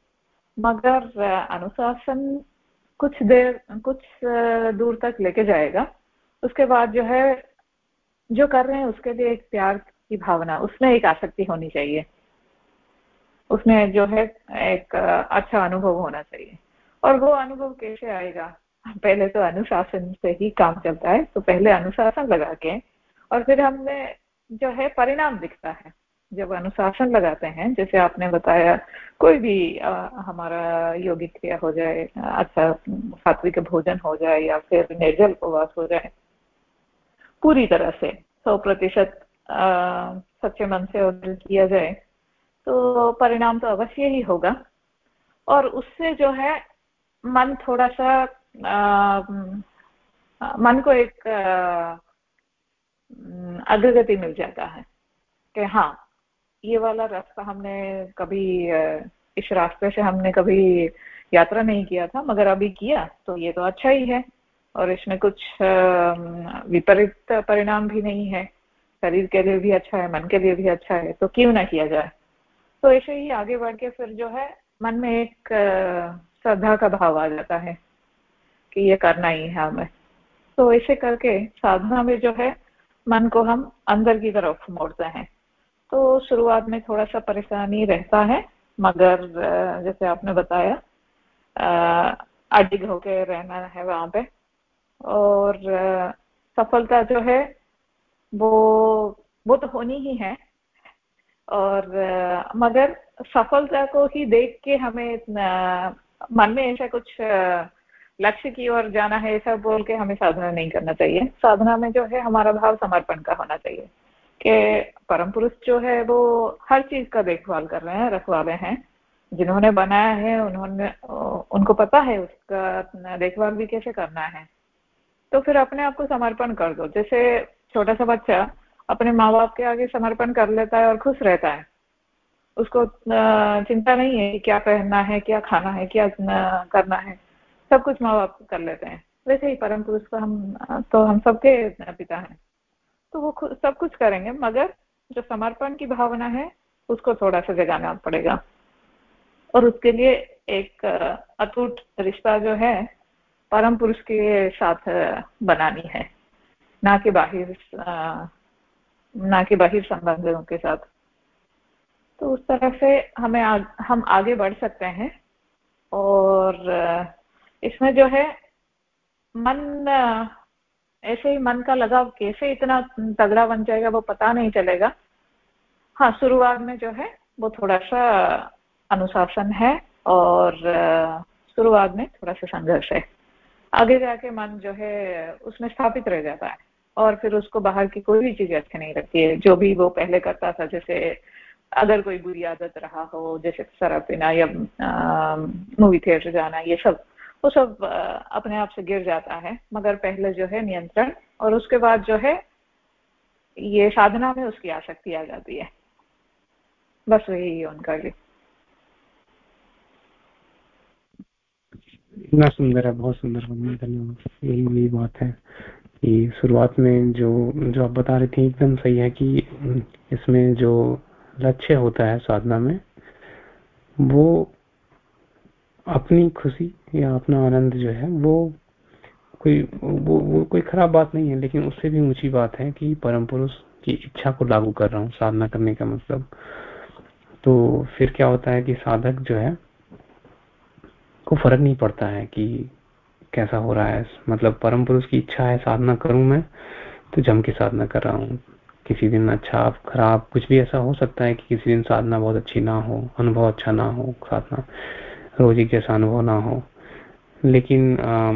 मगर अनुशासन कुछ देर, कुछ दूर तक लेके जाएगा। उसके बाद जो है जो कर रहे हैं उसके लिए एक प्यार की भावना उसमें एक आसक्ति होनी चाहिए। उसमें जो है एक अच्छा अनुभव होना चाहिए। और वो अनुभव कैसे आएगा? पहले तो अनुशासन से ही काम चलता है तो पहले अनुशासन लगा के और फिर हमने जो है परिणाम दिखता है। जब अनुशासन लगाते हैं जैसे आपने बताया कोई भी आ, हमारा योगिक क्रिया हो जाए अच्छा सात्विक भोजन हो जाए या फिर निर्जल उपवास हो जाए पूरी तरह से सौ प्रतिशत सच्चे मन से ऑर्डर किया जाए तो परिणाम तो अवश्य ही होगा। और उससे जो है मन थोड़ा सा आ, मन को एक अग्रगति मिल जाता है कि हाँ ये वाला रास्ता हमने कभी इस रास्ते से हमने कभी यात्रा नहीं किया था मगर अभी किया तो ये तो अच्छा ही है। और इसमें कुछ विपरीत परिणाम भी नहीं है। शरीर के लिए भी अच्छा है, मन के लिए भी अच्छा है तो क्यों ना किया जाए? तो ऐसे ही आगे बढ़ के फिर जो है, मन में एक श्रद्धा का भाव आ जाता है कि ये करना ही है हमें। तो ऐसे करके साधना में जो है, मन को हम अंदर की तरफ़ मोड़ते हैं। तो शुरुआत में थोड़ा सा परेशानी रहता है, मगर जैसे आपने बताया अडिग होके रहना है वहाँ पे। और सफलता जो है, वो वो तो होनी ही है। और मगर सफलता को ही देख के हमें मन में ऐसा कुछ लक्ष्य की ओर जाना है, ऐसा बोल के हमें साधना नहीं करना चाहिए। साधना में जो है, हमारा भाव समर्पण का होना चाहिए कि परम पुरुष जो है, वो हर चीज़ का देखभाल कर रहे हैं, रखवाले हैं। जिन्होंने बनाया है, उन्होंने, उनको पता है उसका देखभाल भी कैसे करना है। तो फिर अपने आप को समर्पण कर दो। जैसे छोटा सा बच्चा अपने माँ बाप के आगे समर्पण कर लेता है और खुश रहता है। उसको चिंता नहीं है क्या पहनना है, क्या खाना है, क्या करना है। सब कुछ माँ बाप कर लेते हैं। वैसे ही परम पुरुष को हम तो हम सबके पिता हैं। तो वो सब कुछ करेंगे, मगर जो समर्पण की भावना है, उसको थोड़ा सा जगाना पड़ेगा। और उसके लिए एक अटूट रिश्ता जो है परम पुरुष के साथ बनानी है। ना कि बाहिर ना कि बाहिर संबंधों के साथ। तो उस तरह से हमें आ, हम आगे बढ़ सकते हैं और इसमें जो है मन ऐसे ही मन का लगाव कैसे इतना तगड़ा बन जाएगा वो पता नहीं चलेगा। हाँ शुरुआत में जो है वो थोड़ा सा अनुशासन है और शुरुआत में थोड़ा सा संघर्ष है। आगे जाके मन जो है उसमें स्थापित रह जाता है। और फिर उसको बाहर की कोई भी चीज़ अच्छी नहीं लगती है। जो भी वो पहले करता था, जैसे अगर कोई बुरी आदत रहा हो, जैसे शराब पीना या मूवी थिएटर जाना, ये सब, वो सब अपने आप से गिर जाता है। मगर पहले जो है नियंत्रण और उसके बाद जो है ये साधना में उसकी आसक्ति आ जाती है। बस वही है उनका लिए इतना सुंदर है बहुत सुंदर धन्यवाद। यही यही बात है कि शुरुआत में जो जो आप बता रहे थे एकदम सही है कि इसमें जो लक्ष्य होता है साधना में वो अपनी खुशी या अपना आनंद जो है वो कोई वो, वो कोई खराब बात नहीं है लेकिन उससे भी ऊँची बात है कि परम पुरुष की इच्छा को लागू कर रहा हूँ साधना करने का मतलब। तो फिर क्या होता है कि साधक जो है को फ़र्क नहीं पड़ता है कि कैसा हो रहा है। मतलब परम पुरुष की इच्छा है साधना करूँ मैं तो जम के साधना कर रहा हूँ। किसी दिन अच्छा खराब कुछ भी ऐसा हो सकता है कि किसी दिन साधना बहुत अच्छी ना हो अनुभव अच्छा ना हो साधना रोजी जैसा अनुभव ना हो। लेकिन आ,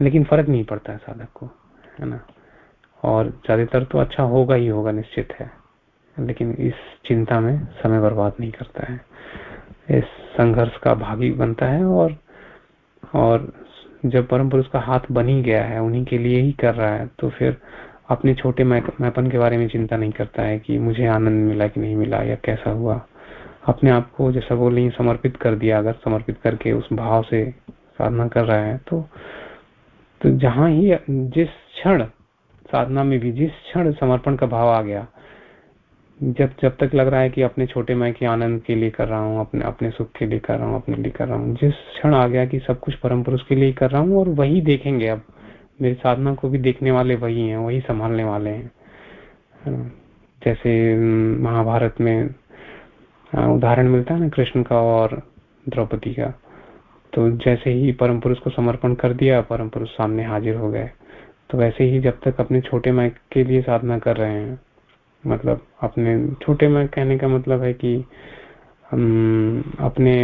लेकिन फ़र्क नहीं पड़ता है साधक को है ना? और ज़्यादातर तो अच्छा होगा ही होगा निश्चित है। लेकिन इस चिंता में समय बर्बाद नहीं करता है। इस संघर्ष का भागी बनता है और और जब परम पुरुष का हाथ बन ही गया है, उन्हीं के लिए ही कर रहा है तो फिर अपने छोटे मैपन के बारे में चिंता नहीं करता है कि मुझे आनंद मिला कि नहीं मिला या कैसा हुआ। अपने आप को जैसा बोल समर्पित कर दिया, अगर समर्पित करके उस भाव से साधना कर रहा है तो तो जहाँ ही जिस क्षण साधना में भी, जिस क्षण समर्पण का भाव आ गया जब जब तक लग रहा है कि अपने छोटे मैं के आनंद के लिए कर रहा हूँ, अपने अपने सुख के लिए कर रहा हूँ, अपने लिए कर रहा हूँ, जिस क्षण आ गया कि सब कुछ परम पुरुष के लिए कर रहा हूँ और वही देखेंगे अब। मेरी साधना को भी देखने वाले वही हैं, वही संभालने वाले हैं। जैसे महाभारत में उदाहरण मिलता है ना कृष्ण का और द्रौपदी का। तो जैसे ही परम पुरुष को समर्पण कर दिया, परम पुरुष सामने हाजिर हो गए। तो वैसे ही जब तक अपने छोटे मैं के लिए साधना कर रहे हैं मतलब अपने छोटे में कहने का मतलब है कि अपने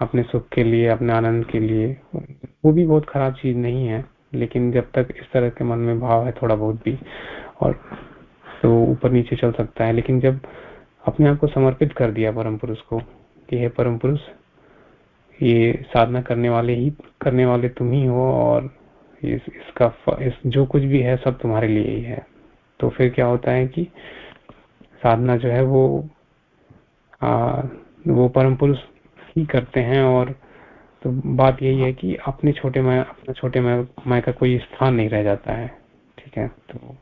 अपने सुख के लिए अपने आनंद के लिए वो भी बहुत खराब चीज़ नहीं है लेकिन जब तक इस तरह के मन में भाव है थोड़ा बहुत भी और तो ऊपर नीचे चल सकता है लेकिन जब अपने आप को समर्पित कर दिया परम पुरुष को कि हे परम पुरुष ये साधना करने वाले ही करने वाले तुम ही हो और इस, इसका इस जो कुछ भी है सब तुम्हारे लिए ही है। तो फिर क्या होता है कि साधना जो है वो आ, वो परम पुरुष ही करते हैं और तो बात यही है कि अपने छोटे मैं अपने छोटे मैं मैं का कोई स्थान नहीं रह जाता है ठीक है? तो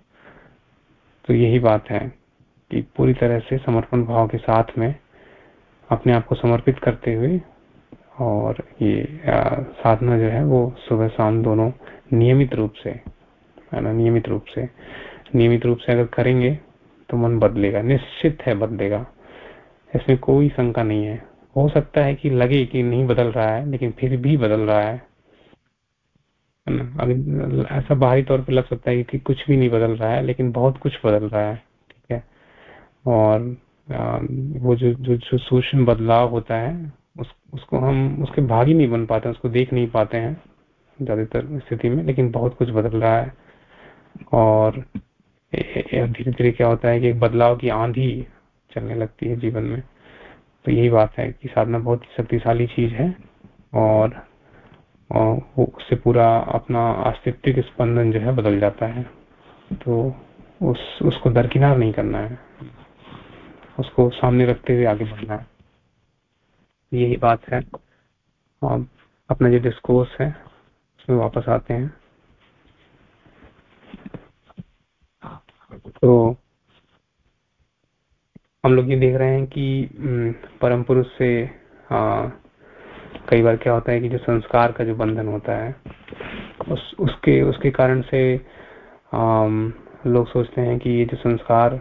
तो यही बात है कि पूरी तरह से समर्पण भाव के साथ में अपने आप को समर्पित करते हुए और ये आ, साधना जो है वो सुबह शाम दोनों नियमित रूप से है ना? नियमित रूप से नियमित रूप से अगर करेंगे तो मन बदलेगा निश्चित है बदलेगा। इसमें कोई शंका नहीं है। हो सकता है कि लगे कि नहीं बदल रहा है लेकिन फिर भी बदल रहा है। अभी ऐसा बाहरी तौर पे लग सकता है कि कुछ भी नहीं बदल रहा है लेकिन बहुत कुछ बदल रहा है ठीक है? और वो जो जो, जो सूक्ष्म बदलाव होता है उस, उसको हम उसके भागी नहीं बन पाते उसको देख नहीं पाते हैं ज़्यादातर स्थिति में लेकिन बहुत कुछ बदल रहा है। और धीरे धीरे क्या होता है कि एक बदलाव की आंधी चलने लगती है जीवन में। तो यही बात है कि साधना बहुत शक्तिशाली चीज़ है और उससे पूरा अपना अस्तित्व स्पंदन जो है बदल जाता है। तो उस, उसको दरकिनार नहीं करना है। उसको सामने रखते हुए आगे बढ़ना है। यही बात है। और अपना जो डिस्कोर्स है, उसमें वापस आते हैं। तो हम लोग ये देख रहे हैं कि परम पुरुष से आ, कई बार क्या होता है कि जो संस्कार का जो बंधन होता है उस उसके उसके कारण से आ, लोग सोचते हैं कि ये जो संस्कार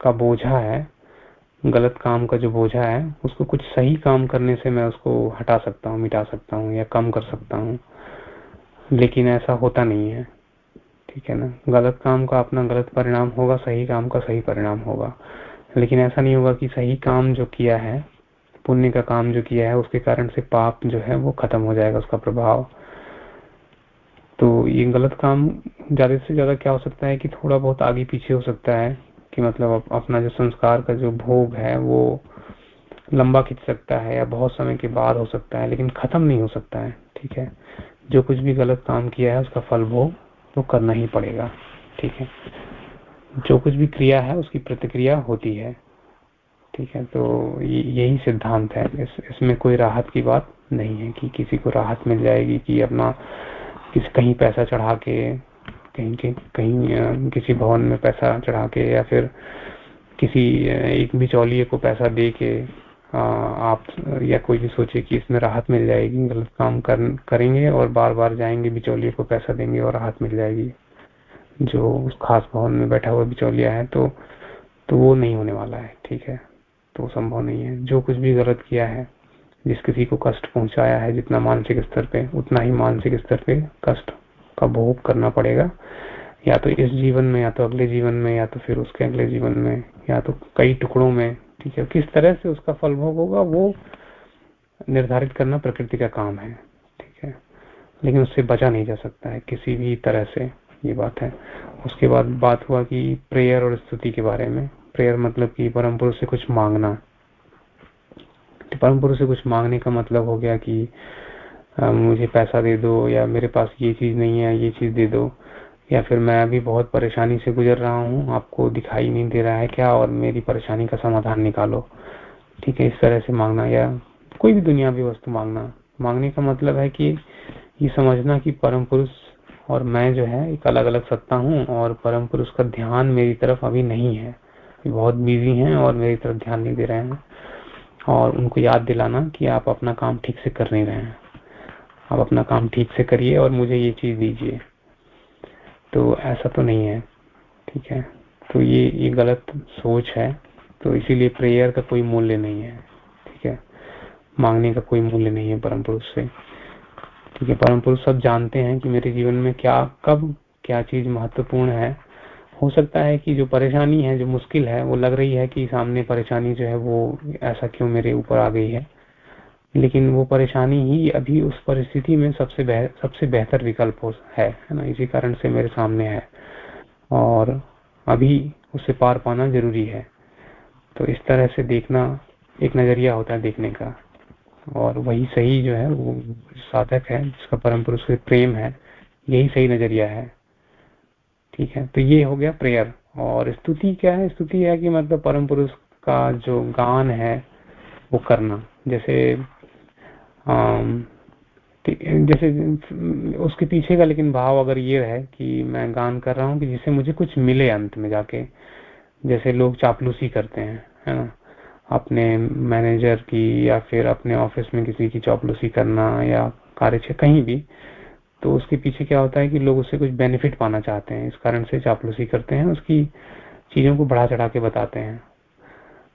का बोझा है गलत काम का जो बोझा है उसको कुछ सही काम करने से मैं उसको हटा सकता हूँ मिटा सकता हूँ या कम कर सकता हूँ। लेकिन ऐसा होता नहीं है। ठीक है ना? गलत काम का अपना गलत परिणाम होगा, सही काम का सही परिणाम होगा। लेकिन ऐसा नहीं होगा कि सही काम जो किया है, पुण्य का काम जो किया है, उसके कारण से पाप जो है वो खत्म हो जाएगा, उसका प्रभाव। तो ये गलत काम ज़्यादा से ज़्यादा क्या हो सकता है कि थोड़ा बहुत आगे पीछे हो सकता है, कि मतलब अपना जो संस्कार का जो भोग है वो लंबा खिंच सकता है या बहुत समय के बाद हो सकता है, लेकिन खत्म नहीं हो सकता है, ठीक है? जो कुछ भी गलत काम किया है, उसका फल भोग तो करना ही पड़ेगा ठीक है? जो कुछ भी क्रिया है उसकी प्रतिक्रिया होती है ठीक है? तो यही सिद्धांत है। इस, इसमें कोई राहत की बात नहीं है कि किसी को राहत मिल जाएगी कि अपना किसी कहीं पैसा चढ़ा के कहीं कहीं कहीं किसी भवन में पैसा चढ़ा के या फिर किसी एक बिचौलिए को पैसा दे के आप या कोई भी सोचे कि इसमें राहत मिल जाएगी गलत काम कर, करेंगे और बार बार जाएँगे बिचौलिए को पैसा देंगे और राहत मिल जाएगी। जो उस खास भवन में बैठा हुआ बिचौलिया है तो तो वो नहीं होने वाला है ठीक है? तो संभव नहीं है। जो कुछ भी गलत किया है जिस किसी को कष्ट पहुँचाया है जितना मानसिक स्तर पे उतना ही मानसिक स्तर पे कष्ट का भोग करना पड़ेगा। या तो इस जीवन में या तो अगले जीवन में या तो फिर उसके अगले जीवन में या तो कई टुकड़ों में ठीक है किस तरह से उसका फल भोग होगा वो निर्धारित करना प्रकृति का काम है ठीक है। लेकिन उससे बचा नहीं जा सकता है किसी भी तरह से ये बात है। उसके बाद बात हुआ कि प्रेयर और स्तुति के बारे में। प्रेयर मतलब कि परम पुरुष से कुछ मांगना। तो परम पुरुष से कुछ मांगने का मतलब हो गया कि आ, मुझे पैसा दे दो या मेरे पास ये चीज़ नहीं है ये चीज़ दे दो। या फिर मैं अभी बहुत परेशानी से गुजर रहा हूँ, आपको दिखाई नहीं दे रहा है क्या? और मेरी परेशानी का समाधान निकालो। ठीक है, इस तरह से मांगना या कोई भी दुनियावी वस्तु मांगना। मांगने का मतलब है कि ये समझना कि परम पुरुष और मैं जो है एक अलग अलग सत्ता हूँ और परम पुरुष का ध्यान मेरी तरफ़ अभी नहीं है। बहुत बिज़ी हैं और मेरी तरफ़ ध्यान नहीं दे रहे हैं। और उनको याद दिलाना कि आप अपना काम ठीक से कर नहीं रहे हैं। आप अपना काम ठीक से करिए और मुझे ये चीज़ दीजिए। तो ऐसा तो नहीं है, ठीक है? तो ये ये गलत सोच है तो इसीलिए प्रेयर का कोई मूल्य नहीं है, ठीक है? मांगने का कोई मूल्य नहीं है परम पुरुष से, ठीक है? परम पुरुष सब जानते हैं कि मेरे जीवन में क्या, कब क्या चीज़ महत्वपूर्ण है। हो सकता है कि जो परेशानी है, जो मुश्किल है, वो लग रही है कि सामने परेशानी जो है वो ऐसा क्यों मेरे ऊपर आ गई है। लेकिन वो परेशानी ही अभी उस परिस्थिति में सबसे बेह, सबसे बेहतर विकल्प हो है ना? इसी कारण से मेरे सामने है। और अभी उसे पार पाना ज़रूरी है। तो इस तरह से देखना एक नज़रिया होता है देखने का। और वही सही जो है वो साधक है जिसका परम पुरुष से प्रेम है यही सही नज़रिया है। ठीक है? तो ये हो गया प्रेयर और स्तुति क्या है? स्तुति है कि मतलब परम पुरुष का जो गान है वो करना। जैसे जैसे, उसके पीछे का लेकिन भाव अगर ये है कि मैं गान कर रहा हूँ कि जिससे मुझे कुछ मिले अंत में जाके, जैसे लोग चापलूसी करते हैं, है ना? अपने मैनेजर की या फिर अपने ऑफ़िस में किसी की चापलूसी करना या कार्य कहीं भी तो उसके पीछे क्या होता है कि लोग उससे कुछ बेनिफिट पाना चाहते हैं। इस कारण से चापलूसी करते हैं, उसकी चीज़ों को बढ़ा चढ़ा के बताते हैं।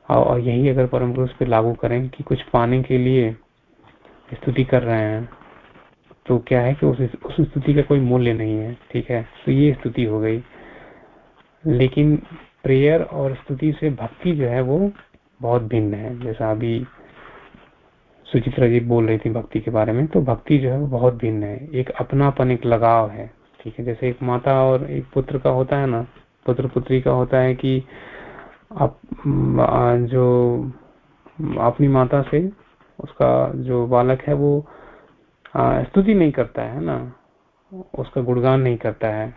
और यही अगर परम पुरुष पे लागू करें कि कुछ पाने के लिए स्तुति कर रहे हैं तो क्या है कि उस उस स्तुति का कोई मूल्य नहीं है, ठीक है? तो ये स्तुति हो गई। लेकिन प्रेयर और स्तुति से भक्ति जो है वो बहुत भिन्न है। जैसा अभी सुचित्रा जी बोल रही थी भक्ति के बारे में तो भक्ति जो है वो बहुत भिन्न है। एक अपनापन, एक लगाव है, ठीक है? जैसे एक माता और एक पुत्र का होता है ना, पुत्र पुत्री का होता है कि आप जो अपनी माता से उसका जो बालक है वो स्तुति नहीं करता है ना? उसका गुणगान नहीं करता है।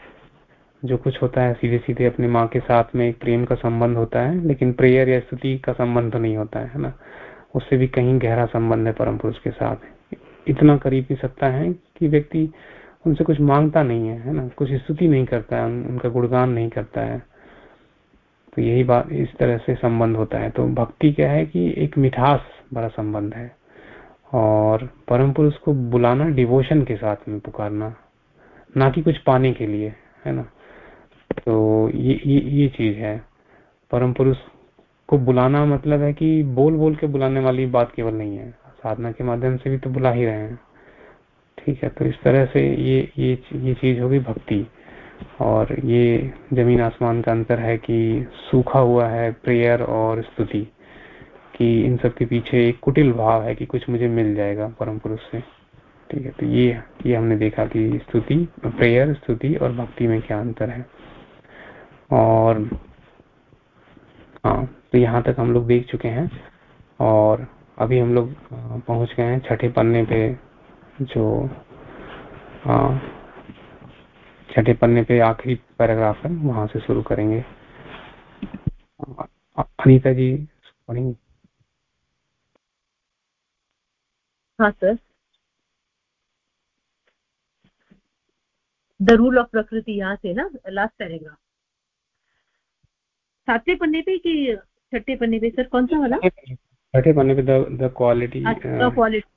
जो कुछ होता है सीधे सीधे अपनी माँ के साथ में एक प्रेम का संबंध होता है, लेकिन प्रेयर या स्तुति का संबंध नहीं होता है ना? उससे भी कहीं गहरा संबंध है परम पुरुष के साथ। इतना करीब ही सकता है कि व्यक्ति उनसे कुछ माँगता नहीं है है ना? कुछ स्तुति नहीं करता है उनका गुणगान नहीं करता है। तो यही बात इस तरह से संबंध होता है। तो भक्ति क्या है कि एक मिठास बड़ा संबंध है। और परम पुरुष को बुलाना डिवोशन के साथ में पुकारना ना कि कुछ पाने के लिए है ना? तो ये ये, ये चीज़ है। परम पुरुष को बुलाना मतलब है कि बोल बोल के बुलाने वाली बात केवल नहीं है। साधना के माध्यम से भी तो बुला ही रहे हैं। ठीक है तो इस तरह से ये ये ये चीज़ होगी भक्ति। और ये ज़मीन आसमान का अंतर है कि सूखा हुआ है प्रेयर और स्तुति। कि इन सब के पीछे एक कुटिल भाव है कि कुछ मुझे मिल जाएगा परम पुरुष से। ठीक है तो ये ये हमने देखा कि स्तुति, प्रेयर, स्तुति और भक्ति में क्या अंतर है। और हाँ तो यहाँ तक हम लोग देख चुके हैं। और अभी हम लोग पहुँच गए हैं छठे पन्ने पे जो छठे पन्ने पे आखिरी पैराग्राफ है, वहाँ से शुरू करेंगे। अनीता जी पढ़ेंगे हाँ सर द रूल ऑफ़ प्रकृति यहाँ से ना लास्ट पैरेग्राफ सातवें पन्ने पे कि छठे पन्ने पे सर कौन सा वाला? छठे पन्ने पे the quality quality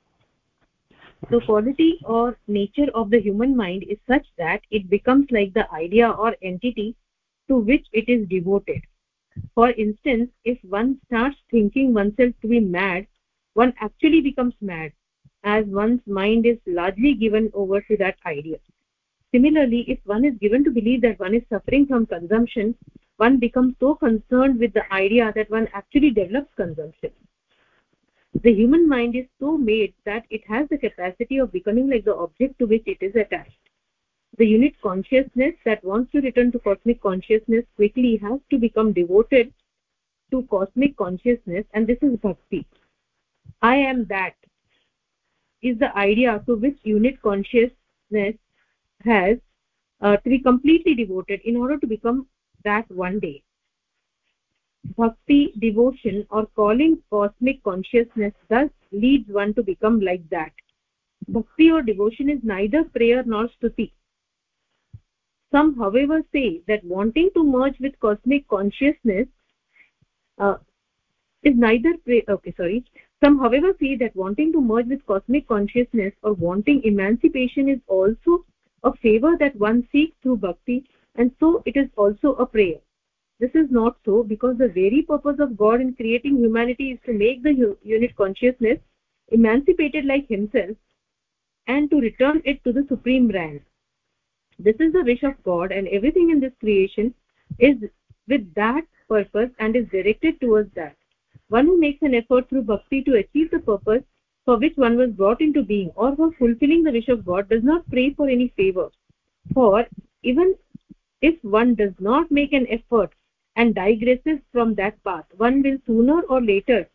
the quality और nature of the human mind is such that it becomes like the idea और entity to which it is devoted for instance if one start thinking oneself to be mad one actually becomes mad as one's mind is largely given over to that idea. Similarly if one is given to believe that one is suffering from consumption one becomes so concerned with the idea that one actually develops consumption. The human mind is so made that it has the capacity of becoming like the object to which it is attached. The unit consciousness that wants to return to cosmic consciousness quickly has to become devoted to cosmic consciousness and this is bhakti. I am that is the idea to which unit consciousness has uh, to be completely devoted in order to become that one day. Bhakti devotion or calling cosmic consciousness thus leads one to become like that. Bhakti or devotion is neither prayer nor stuti. Some however say that wanting to merge with cosmic consciousness uh, is neither prayer okay sorry some however say that wanting to merge with cosmic consciousness or wanting emancipation is also a favor that one seeks through bhakti and so it is also a prayer. This is not so because the very purpose of god in creating humanity is to make the unit consciousness emancipated like himself and to return it to the supreme realm this is the wish of god and everything in this creation is with that purpose and is directed towards that one who makes an effort through bhakti to achieve the purpose for which one was brought into being or for fulfilling the wish of god does not pray for any favor. For even if one does not make an effort and digresses from that path one will sooner or later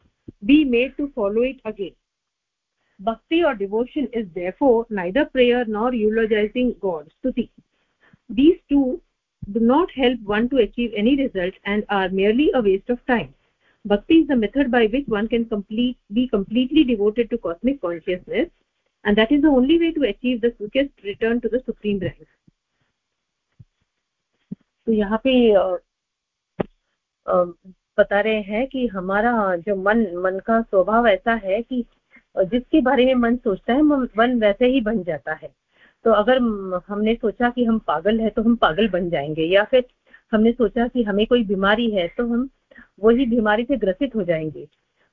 be made to follow it again. Bhakti or devotion is therefore neither prayer nor eulogizing god. Stuti. These two do not help one to achieve any result and are merely a waste of time bhakti is the method by which one can complete be completely devoted to cosmic consciousness and that is the only way to achieve the quickest return to the supreme rank तो यहाँ पे बता रहे हैं कि हमारा जो मन मन का स्वभाव ऐसा है कि जिसके बारे में मन सोचता है मन वैसे ही बन जाता है तो अगर हमने सोचा कि हम पागल है तो हम पागल बन जाएँगे या फिर हमने सोचा कि हमें कोई बीमारी है तो हम वही बीमारी से ग्रसित हो जाएँगे।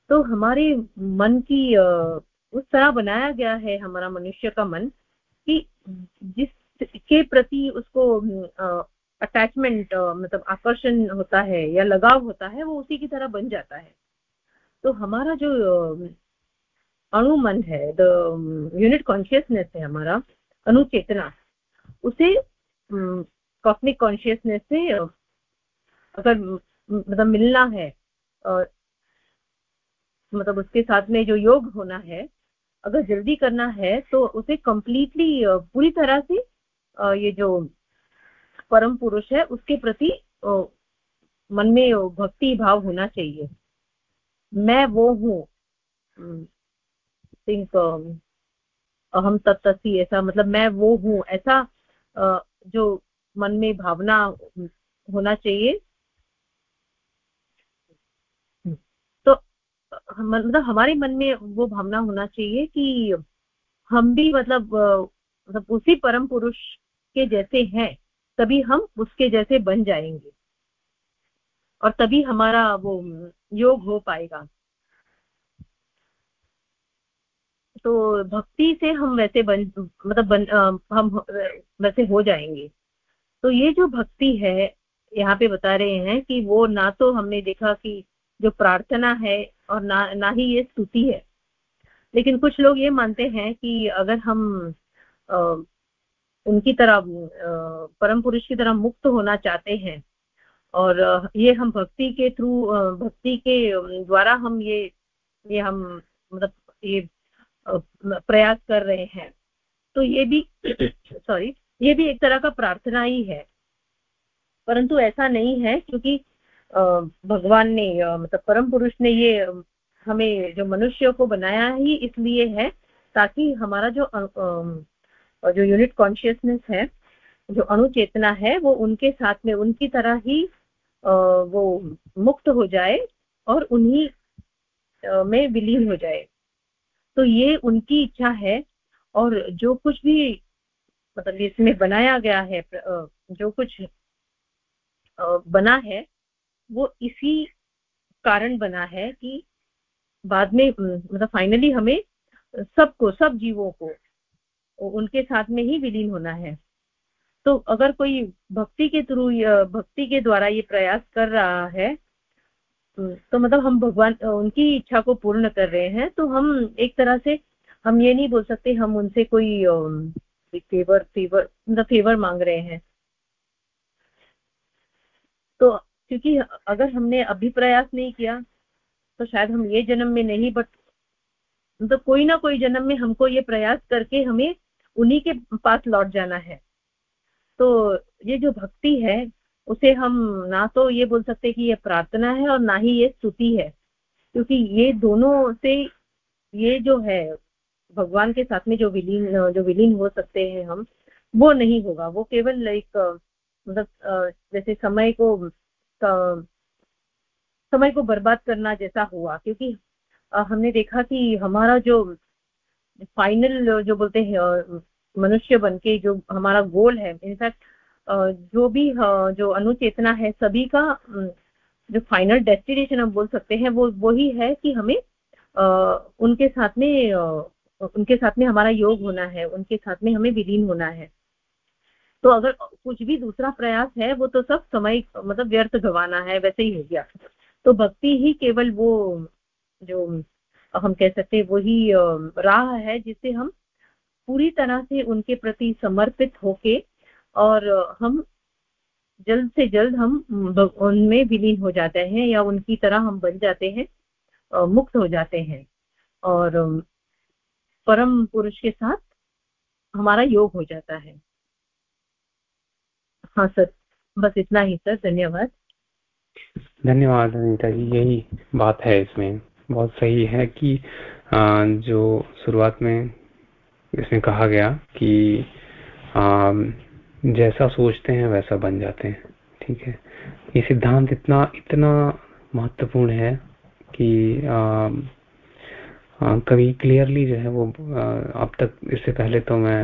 तो हमारे मन की उस तरह बनाया गया है हमारा मनुष्य का मन कि जिसके प्रति उसको अटैचमेंट मतलब आकर्षण होता है या लगाव होता है, वो उसी की तरह बन जाता है। तो हमारा जो अणु मन है द यूनिट कॉन्शियसनेस है हमारा, अनुचेतना, उसे कॉस्मिक कॉन्शियसनेस से अगर मतलब मिलना है और मतलब उसके साथ में जो योग होना है, अगर जल्दी करना है तो उसे कंप्लीटली पूरी तरह से ये जो परम पुरुष है, उसके प्रति मन में भक्ति भाव होना चाहिए। मैं वो हूँ। थिंक अहम तत्सी ऐसा मतलब मैं वो हूँ, ऐसा जो मन में भावना होना चाहिए तो मतलब हमारे मन में वो भावना होना चाहिए कि हम भी मतलब मतलब उसी परम पुरुष के जैसे हैं तभी हम उसके जैसे बन जाएँगे। और तभी हमारा वो योग हो पाएगा। तो भक्ति से हम वैसे बन मतलब बन आ, हम वैसे हो जाएँगे। तो ये जो भक्ति है यहाँ पे बता रहे हैं कि वो ना तो हमने देखा कि जो प्रार्थना है और ना ना ही ये स्तुति है। लेकिन कुछ लोग ये मानते हैं कि अगर हम आ, उनकी तरह परम पुरुष की तरह मुक्त होना चाहते हैं और ये हम भक्ति के थ्रू भक्ति के द्वारा हम ये ये हम मतलब ये प्रयास कर रहे हैं तो ये भी [COUGHS] सॉरी ये भी एक तरह का प्रार्थना ही है। परंतु ऐसा नहीं है क्योंकि भगवान ने मतलब परम पुरुष ने ये हमें जो मनुष्य को बनाया ही इसलिए है ताकि हमारा जो जो यूनिट कॉन्शियसनेस है, जो अणुचेतना है, वो उनके साथ में, उनकी तरह ही वो मुक्त हो जाए और उन्हीं में विलीन हो जाए। तो ये उनकी इच्छा है और जो कुछ भी मतलब इसमें बनाया गया है जो कुछ बना है वो इसी कारण बना है कि बाद में मतलब फाइनली हमें सबको, सब जीवों को, उनके साथ में ही विलीन होना है। तो अगर कोई भक्ति के थ्रू भक्ति के द्वारा ये प्रयास कर रहा है तो मतलब हम भगवान, उनकी इच्छा को पूर्ण कर रहे हैं तो हम एक तरह से, हम ये नहीं बोल सकते हम उनसे कोई फेवर फेवर मतलब फेवर मांग रहे हैं। तो क्योंकि अगर हमने अभी प्रयास नहीं किया तो शायद हम ये जन्म में नहीं बट मतलब कोई ना कोई जन्म में हमको ये प्रयास करके हमें उन्हीं के पास लौट जाना है। तो ये जो भक्ति है, उसे हम ना तो ये बोल सकते कि ये प्रार्थना है और ना ही ये स्तुति है। क्योंकि ये दोनों से ये जो है, भगवान के साथ में जो विलीन जो विलीन हो सकते हैं हम, वो नहीं होगा। वो केवल एक मतलब जैसे समय को समय को बर्बाद करना जैसा हुआ, क्योंकि हमने देखा कि हमारा जो फाइनल जो बोलते हैं मनुष्य बन के जो हमारा गोल है इनफैक्ट जो भी जो अनुचेतना है, सभी का जो फाइनल डेस्टिनेशन हम बोल सकते हैं, वो, वही है कि हमें उनके साथ में उनके साथ में हमारा योग होना है, उनके साथ में हमें विलीन होना है। तो अगर कुछ भी दूसरा प्रयास है, वो तो सब समय मतलब व्यर्थ गवाना है, वैसे ही हो गया। तो भक्ति ही केवल वो, जो हम कह सकते हैं, वही राह है जिसे हम पूरी तरह से उनके प्रति समर्पित होके और हम जल्द से जल्द हम उनमें विलीन हो जाते हैं या उनकी तरह हम बन जाते हैं मुक्त हो जाते हैं। और परम पुरुष के साथ हमारा योग हो जाता है। हाँ सर, बस इतना ही सर, धन्यवाद। धन्यवाद अनिता जी, यही बात है इसमें, बहुत सही है कि जो शुरुआत में इसमें कहा गया कि जैसा सोचते हैं वैसा बन जाते हैं, ठीक है? ये सिद्धांत इतना इतना महत्वपूर्ण है कि कभी क्लियरली जो है वो अब तक इससे पहले तो मैं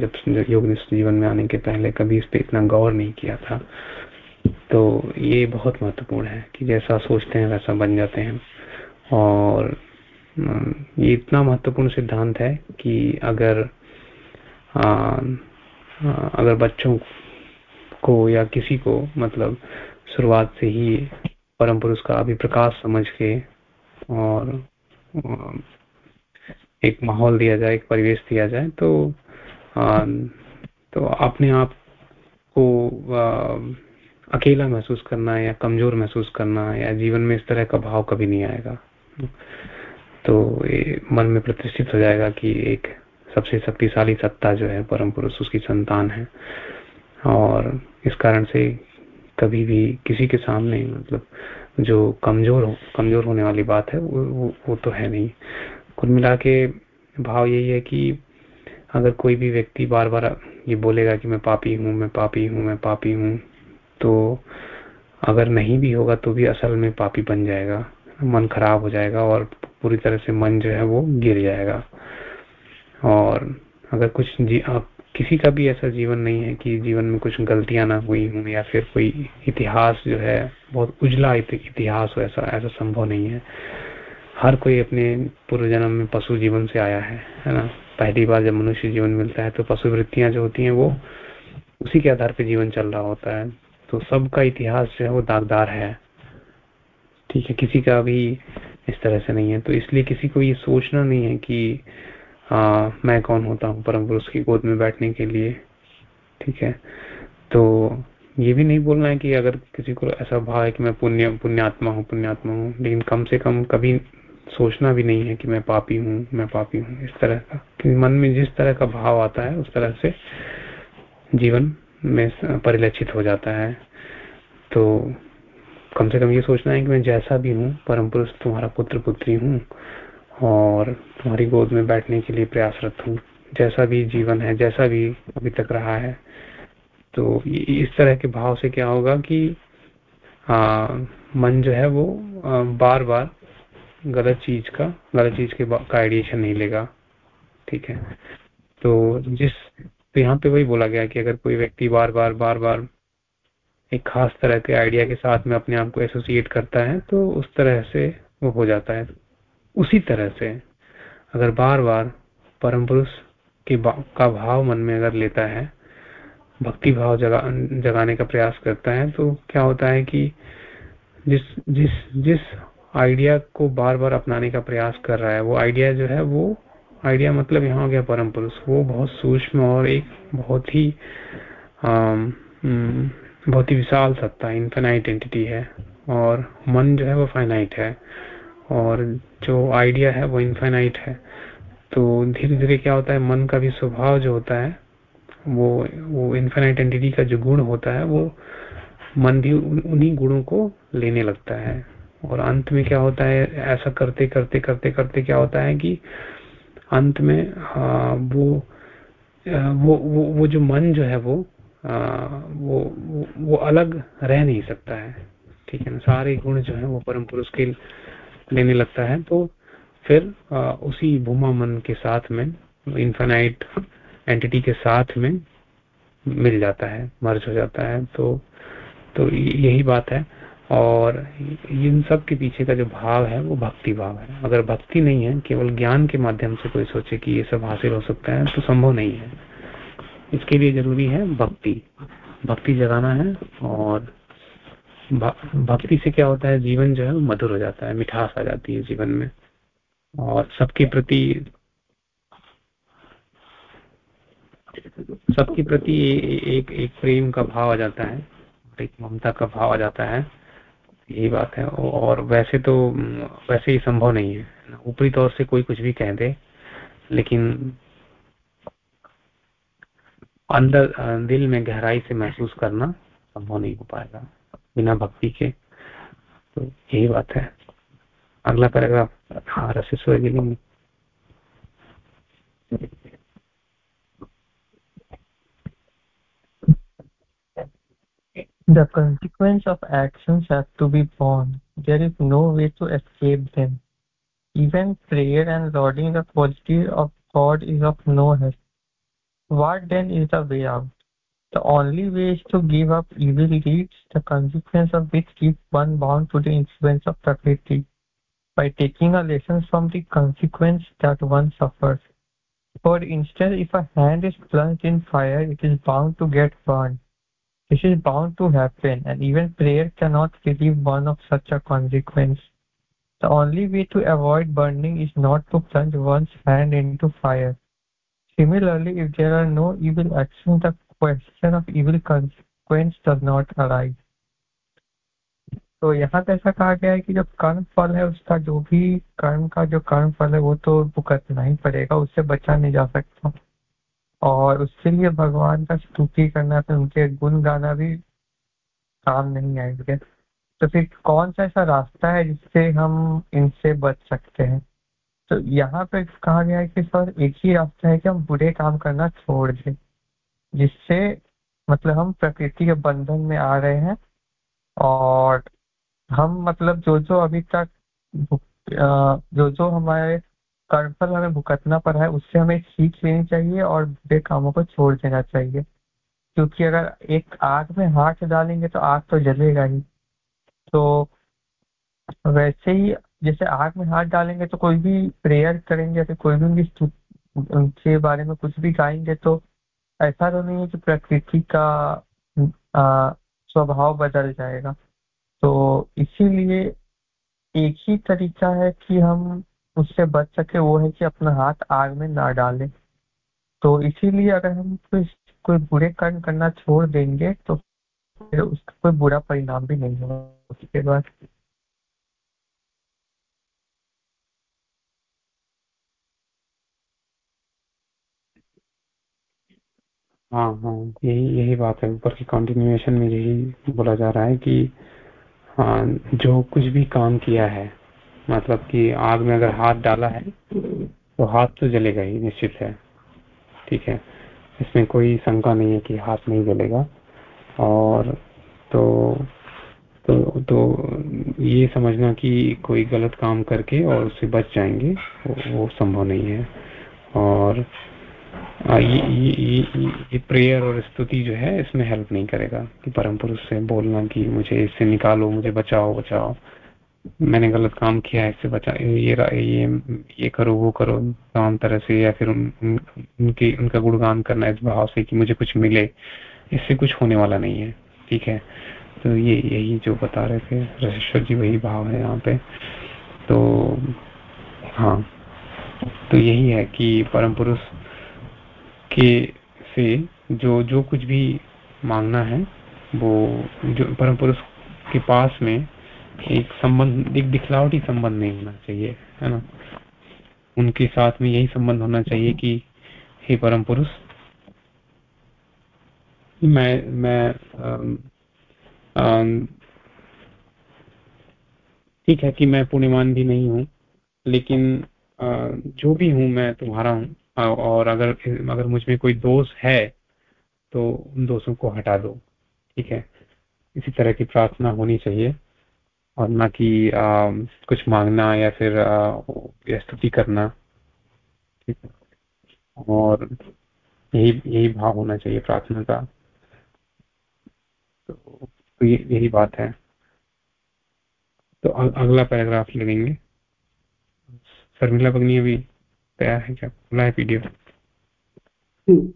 जब योग जीवन में आने के पहले कभी इस पर इतना गौर नहीं किया था। तो ये बहुत महत्वपूर्ण है कि जैसा सोचते हैं वैसा बन जाते हैं। और ये इतना महत्वपूर्ण सिद्धांत है कि अगर आ, अगर बच्चों को या किसी को मतलब शुरुआत से ही परम पुरुष का अभिप्रकाश समझ के और एक माहौल दिया जाए, एक परिवेश दिया जाए तो तो अपने आप को अकेला महसूस करना या कमज़ोर महसूस करना या जीवन में इस तरह का भाव कभी नहीं आएगा। तो ये मन में प्रतिष्ठित हो जाएगा कि एक सबसे शक्तिशाली सत्ता जो है, परम पुरुष, उसकी संतान है। और इस कारण से कभी भी किसी के सामने मतलब जो कमज़ोर हो कमज़ोर होने वाली बात है वो, वो, वो तो है नहीं। कुल मिला के भाव यही है कि अगर कोई भी व्यक्ति बार बार ये बोलेगा कि मैं पापी हूँ मैं पापी हूँ मैं पापी हूँ तो अगर नहीं भी होगा तो भी असल में पापी बन जाएगा मन खराब हो जाएगा और पूरी तरह से मन जो है वो गिर जाएगा। और अगर कुछ जी आप किसी का भी ऐसा जीवन नहीं है कि जीवन में कुछ गलतियाँ ना हुई हों या फिर कोई इतिहास जो है, बहुत उजला इतिहास हो ऐसा ऐसा संभव नहीं है। हर कोई अपने पूर्व जन्म में पशु जीवन से आया है है ना? पहली बार जब मनुष्य जीवन मिलता है तो पशु वृत्तियाँ जो होती हैं वो उसी के आधार पर जीवन चल रहा होता है। तो सबका इतिहास जो है वो दागदार है। ठीक है, किसी का भी इस तरह से नहीं है। तो इसलिए किसी को ये सोचना नहीं है कि आ, मैं कौन होता हूँ परम पुरुष की गोद में बैठने के लिए? ठीक है। तो ये भी नहीं बोलना है कि अगर किसी को ऐसा भाव है कि मैं पुण्य पुण्यात्मा हूँ पुण्यात्मा हूँ लेकिन कम से कम कभी सोचना भी नहीं है कि मैं पापी हूँ मैं पापी हूँ इस तरह का। क्योंकि मन में जिस तरह का भाव आता है उस तरह से जीवन में परिलक्षित हो जाता है। तो कम से कम ये सोचना है कि मैं जैसा भी हूँ परम पुरुष तुम्हारा पुत्र पुत्री हूँ और तुम्हारी गोद में बैठने के लिए प्रयासरत हूँ। जैसा भी जीवन है जैसा भी अभी तक रहा है तो इस तरह के भाव से क्या होगा कि आ, मन जो है वो आ, बार बार गलत चीज़ का गलत चीज़ के का आइडिएशन नहीं लेगा। ठीक है? तो जिस तो यहाँ पे वही बोला गया कि अगर कोई व्यक्ति बार बार बार बार एक खास तरह के आइडिया के साथ में अपने आप को एसोसिएट करता है तो उस तरह से वो हो जाता है। उसी तरह से अगर बार बार परम पुरुष के का भाव मन में अगर लेता है भक्ति भाव जगा जगाने का प्रयास करता है तो क्या होता है कि जिस जिस जिस आइडिया को बार बार अपनाने का प्रयास कर रहा है वो आइडिया जो है वो आइडिया मतलब यहाँ हो गया परम पुरुष वो बहुत सूक्ष्म और एक बहुत ही आम, बहुत ही विशाल सत्ता इन्फेनाइट एंटिटी है और मन जो है वो फाइनाइट है और जो आइडिया है वो इनफाइनाइट है। तो धीरे धीरे क्या होता है मन का भी स्वभाव जो होता है वो वो इन्फाइनाइट एंटिटी का जो गुण होता है वो मन भी उन्हीं गुणों को लेने लगता है। और अंत में क्या होता है ऐसा करते करते करते करते क्या होता है कि अंत में आ, वो, वो वो वो जो मन जो है वो आ, वो, वो वो अलग रह नहीं सकता है। ठीक है ना सारे गुण जो है वो परम पुरुष के लेने लगता है तो फिर आ, उसी भूमा मन के साथ में इन्फेनाइट एंटिटी के साथ में मिल जाता है मर्ज हो जाता है तो तो यही बात है। और इन सब के पीछे का जो भाव है वो भक्ति भाव है। अगर भक्ति नहीं है केवल ज्ञान के माध्यम से कोई सोचे कि ये सब हासिल हो सकता है तो संभव नहीं है। इसके लिए ज़रूरी है भक्ति। भक्ति जगाना है और भक्ति से क्या होता है? जीवन जो है मधुर हो जाता है, मिठास आ जाती है जीवन में। और सबके प्रति सबके प्रति एक एक प्रेम का भाव आ जाता है एक ममता का भाव आ जाता है। यही बात है। और वैसे तो वैसे ही संभव नहीं है। ऊपरी तौर से कोई कुछ भी कह दे, लेकिन अंदर दिल में गहराई से महसूस करना संभव नहीं हो पाएगा। बिना भक्ति के तो यही बात है अगला पैराग्राफ हाँ Raseshwar ji The consequence of actions have to be borne. There is no way to escape them. Even prayer and lauding the quality of God is of no help. What then is the way out? The only way is to give up evil deeds, the consequence of which keep one bound to the influence of Prakriti, by taking a lesson from the consequence that one suffers. For instance, if a hand is plunged in fire, it is bound to get burned. This is bound to happen, and even prayer cannot relieve one of such a consequence. The only way to avoid burning is not to plunge one's hand into fire. Similarly, if there are no evil actions, the question of evil consequence does not arise. तो यहाँ पे ऐसा कहा गया है कि जो कर्म फल है, उसका जो भी कर्म का जो कर्म फल है, वो तो भुगतना ही पड़ेगा, उससे बचा नहीं जा सकता। और उसके लिए भगवान का स्तुति करना फिर उनके गुण गाना भी काम नहीं आएँगे तो फिर कौन सा ऐसा रास्ता है जिससे हम इनसे बच सकते हैं? तो यहाँ पे कहा गया है कि सर, एक ही रास्ता है कि हम बुरे काम करना छोड़ दें। जिससे मतलब हम प्रकृति के बंधन में आ रहे हैं और हम मतलब जो जो अभी तक जो जो हमारे कर्मफल हमें भुगतना पड़ा है, उससे हमें सीख लेनी चाहिए और बुरे कामों को छोड़ देना चाहिए। क्योंकि अगर एक आग में हाथ डालेंगे तो आग तो जलेगा ही। तो वैसे ही जैसे आग में हाथ डालेंगे तो कोई भी प्रेयर करेंगे या फिर कोई भी उनकी उनके बारे में कुछ भी गाएँगे तो ऐसा तो नहीं है कि प्रकृति का स्वभाव बदल जाएगा। तो इसीलिए एक ही तरीका है कि हम उससे बच सके, वो है कि अपना हाथ आग में ना डालें। तो इसीलिए अगर हम कोई कोई बुरे कर्म करना छोड़ देंगे तो फिर उसका कोई बुरा परिणाम भी नहीं होगा। उसके बाद हाँ हाँ यही यही बात है। ऊपर की कंटिन्यूएशन में यही बोला जा रहा है कि हाँ जो कुछ भी काम किया है मतलब कि आग में अगर हाथ डाला है तो हाथ तो जलेगा ही निश्चित है। ठीक है? इसमें कोई शंका नहीं है कि हाथ नहीं जलेगा। और तो तो तो ये समझना कि कोई गलत काम करके और उससे बच जाएँगे वो, वो संभव नहीं है। और ये, प्रेयर और स्तुति जो है इसमें हेल्प नहीं करेगा कि परम पुरुष से बोलना कि मुझे इससे निकालो मुझे बचाओ बचाओ। मैंने गलत काम किया है इससे बचा ये ये ये करो वो करो तमाम तरह से या फिर उन, उन, उनके उनका गुणगान करना इस भाव से कि मुझे कुछ मिले इससे कुछ होने वाला नहीं है ठीक है? तो ये यही जो बता रहे थे रजेश्वर जी वही भाव है यहाँ पे। तो हाँ तो यही है कि परम पुरुष के से जो जो कुछ भी मांगना है वो जो परम पुरुष के पास में एक संबंध एक दिखलावटी संबंध नहीं होना चाहिए है ना? उनके साथ में यही संबंध होना चाहिए कि हे परम पुरुष मैं मैं ठीक है कि मैं पुण्यमान भी नहीं हूँ लेकिन आ, जो भी हूँ मैं तुम्हारा हूँ और अगर अगर मुझमें कोई दोष है तो उन दोषों को हटा दो। ठीक है? इसी तरह की प्रार्थना होनी चाहिए। और ना कि कुछ मांगना या फिर स्तुति करना। ठीक है? और यही यही भाव होना चाहिए प्रार्थना का। तो, तो ये यही बात है। तो अगला पैराग्राफ लगेंगे शर्मिला भगनी अभी तैयार है क्या? खुला है पीडीएफ हम्म।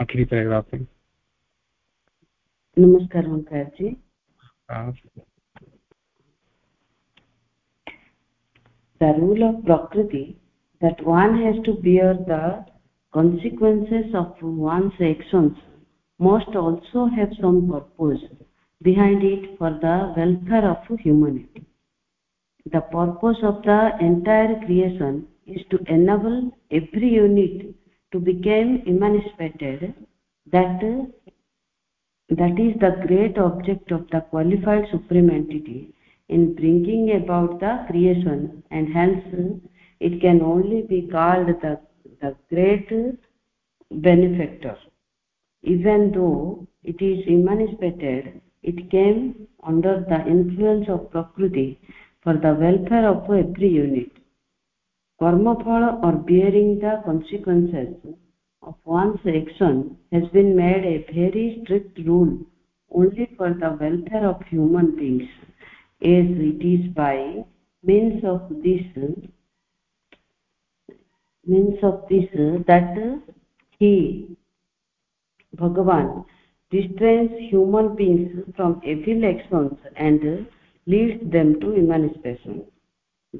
आखिरी पैराग्राफ से नमस्कार Omkar ji. The rule of prakriti that one has to bear the consequences of one actions must also have some purpose behind it for the welfare of humanity. The purpose of the entire creation is to enable every unit to become emancipated. That that is the great object of the qualified supreme entity in bringing about the creation and hence it can only be called the, the great benefactor. Even though it is emancipated it came under the influence of prakriti for the welfare of every unit karma phala or bearing the consequences of one's action has been made a very strict rule only for the welfare of human beings as it is by means of this means of this that he bhagavan restrains human beings from evil actions and leads them to emancipation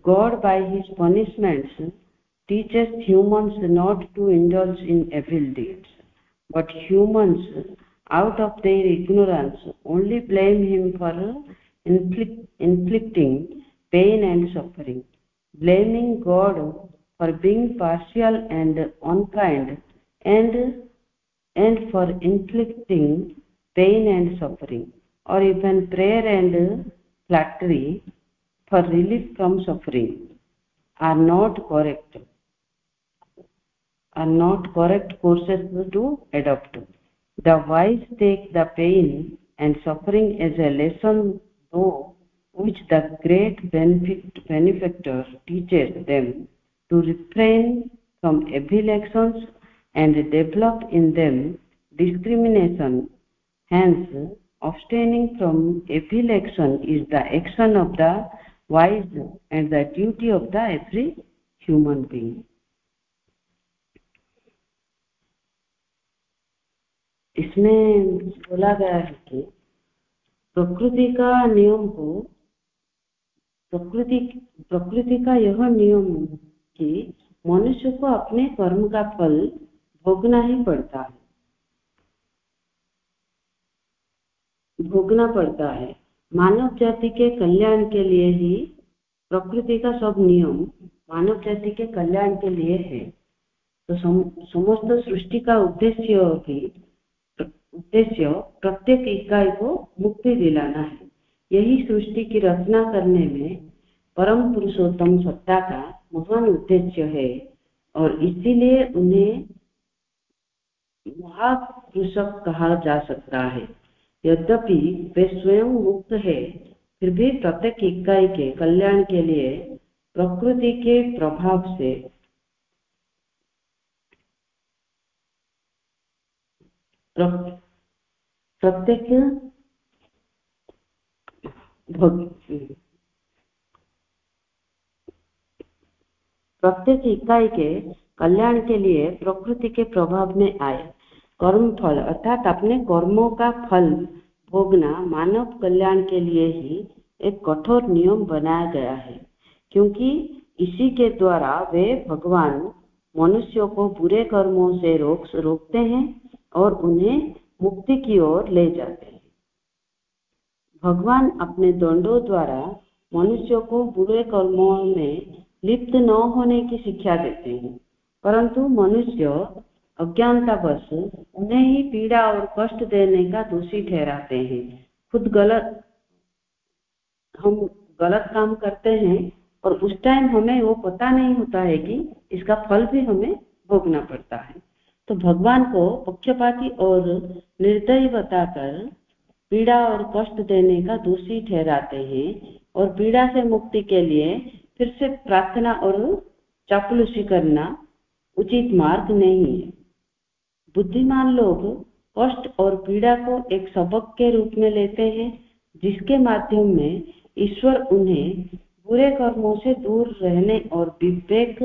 god by his punishments teaches humans not to indulge in evil deeds. But humans out of their ignorance only blame him for inflict, inflicting pain and suffering. Blaming god for being partial and unkind and and for inflicting pain and suffering or even prayer and flattery for relief from suffering are not correct. Are not correct courses to adopt. The wise take the pain and suffering as a lesson though which the great benefit benefactor teaches them to refrain from evil actions and develop in them discrimination. Hence abstaining from evil action is the action of the wise and the duty of the every human being. इसमें बोला गया है कि प्रकृति का नियम को प्रकृति प्रकृति का यह नियम कि मनुष्य को अपने कर्म का फल भोगना ही पड़ता है। भोगना पड़ता है। मानव जाति के कल्याण के लिए ही प्रकृति का सब नियम मानव जाति के कल्याण के लिए है। तो समस्त सृष्टि का उद्देश्य भी, उद्देश्य प्रत्येक इकाई को मुक्ति दिलाना है। यही सृष्टि की रचना करने में परम पुरुषोत्तम सत्ता का महान उद्देश्य है और इसीलिए उन्हें महापुरुषक कहा जा सकता है। यद्यपि वे स्वयं मुक्त है, फिर भी प्रत्येक इकाई के कल्याण के लिए प्रकृति के प्रभाव से। प्रत्येक प्रत्येक इकाई के कल्याण के लिए प्रकृति के प्रभाव में आए। कर्म फल अर्थात अपने कर्मों का फल भोगना मानव कल्याण के लिए ही एक कठोर नियम बनाया गया है। क्योंकि इसी के द्वारा वे भगवान मनुष्यों को बुरे कर्मों से रोक, रोकते हैं और उन्हें मुक्ति की ओर ले जाते हैं। भगवान अपने दंडों द्वारा मनुष्यों को बुरे कर्मों में लिप्त न होने की शिक्षा देते हैं, परंतु मनुष्य अज्ञानतावश उन्हें ही पीड़ा और कष्ट देने का दोषी ठहराते हैं। खुद गलत, हम गलत काम करते हैं और उस टाइम हमें वो पता नहीं होता है कि इसका फल भी हमें भोगना पड़ता है। तो भगवान को पक्षपाती और निर्दयी बताकर पीड़ा और कष्ट देने का दोषी ठहराते हैं और पीड़ा से मुक्ति के लिए फिर से प्रार्थना और चापलूसी करना उचित मार्ग नहीं है। बुद्धिमान लोग कष्ट और पीड़ा को एक सबक के रूप में लेते हैं, जिसके माध्यम में ईश्वर उन्हें बुरे कर्मों से दूर रहने और विवेक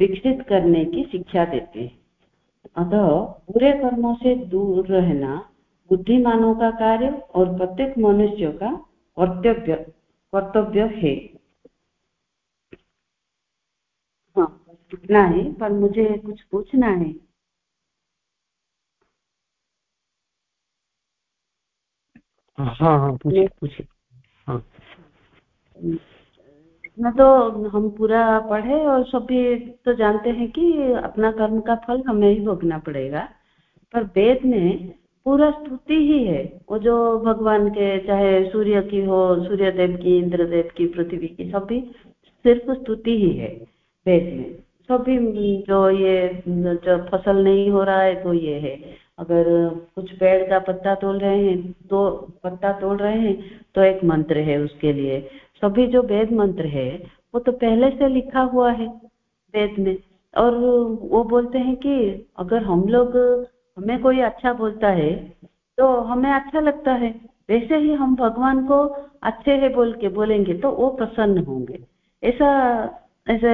विकसित करने की शिक्षा देते हैं। अतः बुरे कर्मों से दूर रहना बुद्धिमानों का कार्य और प्रत्येक मनुष्य का कर्तव्य कर्तव्य है। हाँ इतना है, पर मुझे कुछ पूछना है। हाँ हाँ पूछिए पूछिए। हाँ। इतना तो हम पूरा पढ़े और सभी तो जानते हैं कि अपना कर्म का फल हमें ही भोगना पड़ेगा। पर वेद में पूरा स्तुति ही है। वो जो भगवान के चाहे सूर्य की हो सूर्य देव की इंद्रदेव की पृथ्वी की सभी सिर्फ़ स्तुति ही है वेद में। सभी जो ये जो फ़सल नहीं हो रहा है तो ये है। अगर कुछ पेड़ का पत्ता तोड़ रहे हैं तो पत्ता तोड़ रहे हैं तो एक मंत्र है उसके लिए। सभी जो वेद मंत्र है, वो तो पहले से लिखा हुआ है वेद में। और वो बोलते हैं कि अगर हम लोग, हमें कोई अच्छा बोलता है तो हमें अच्छा लगता है। वैसे ही हम भगवान को अच्छे है बोल के बोलेंगे तो वो प्रसन्न होंगे। ऐसा, ऐसे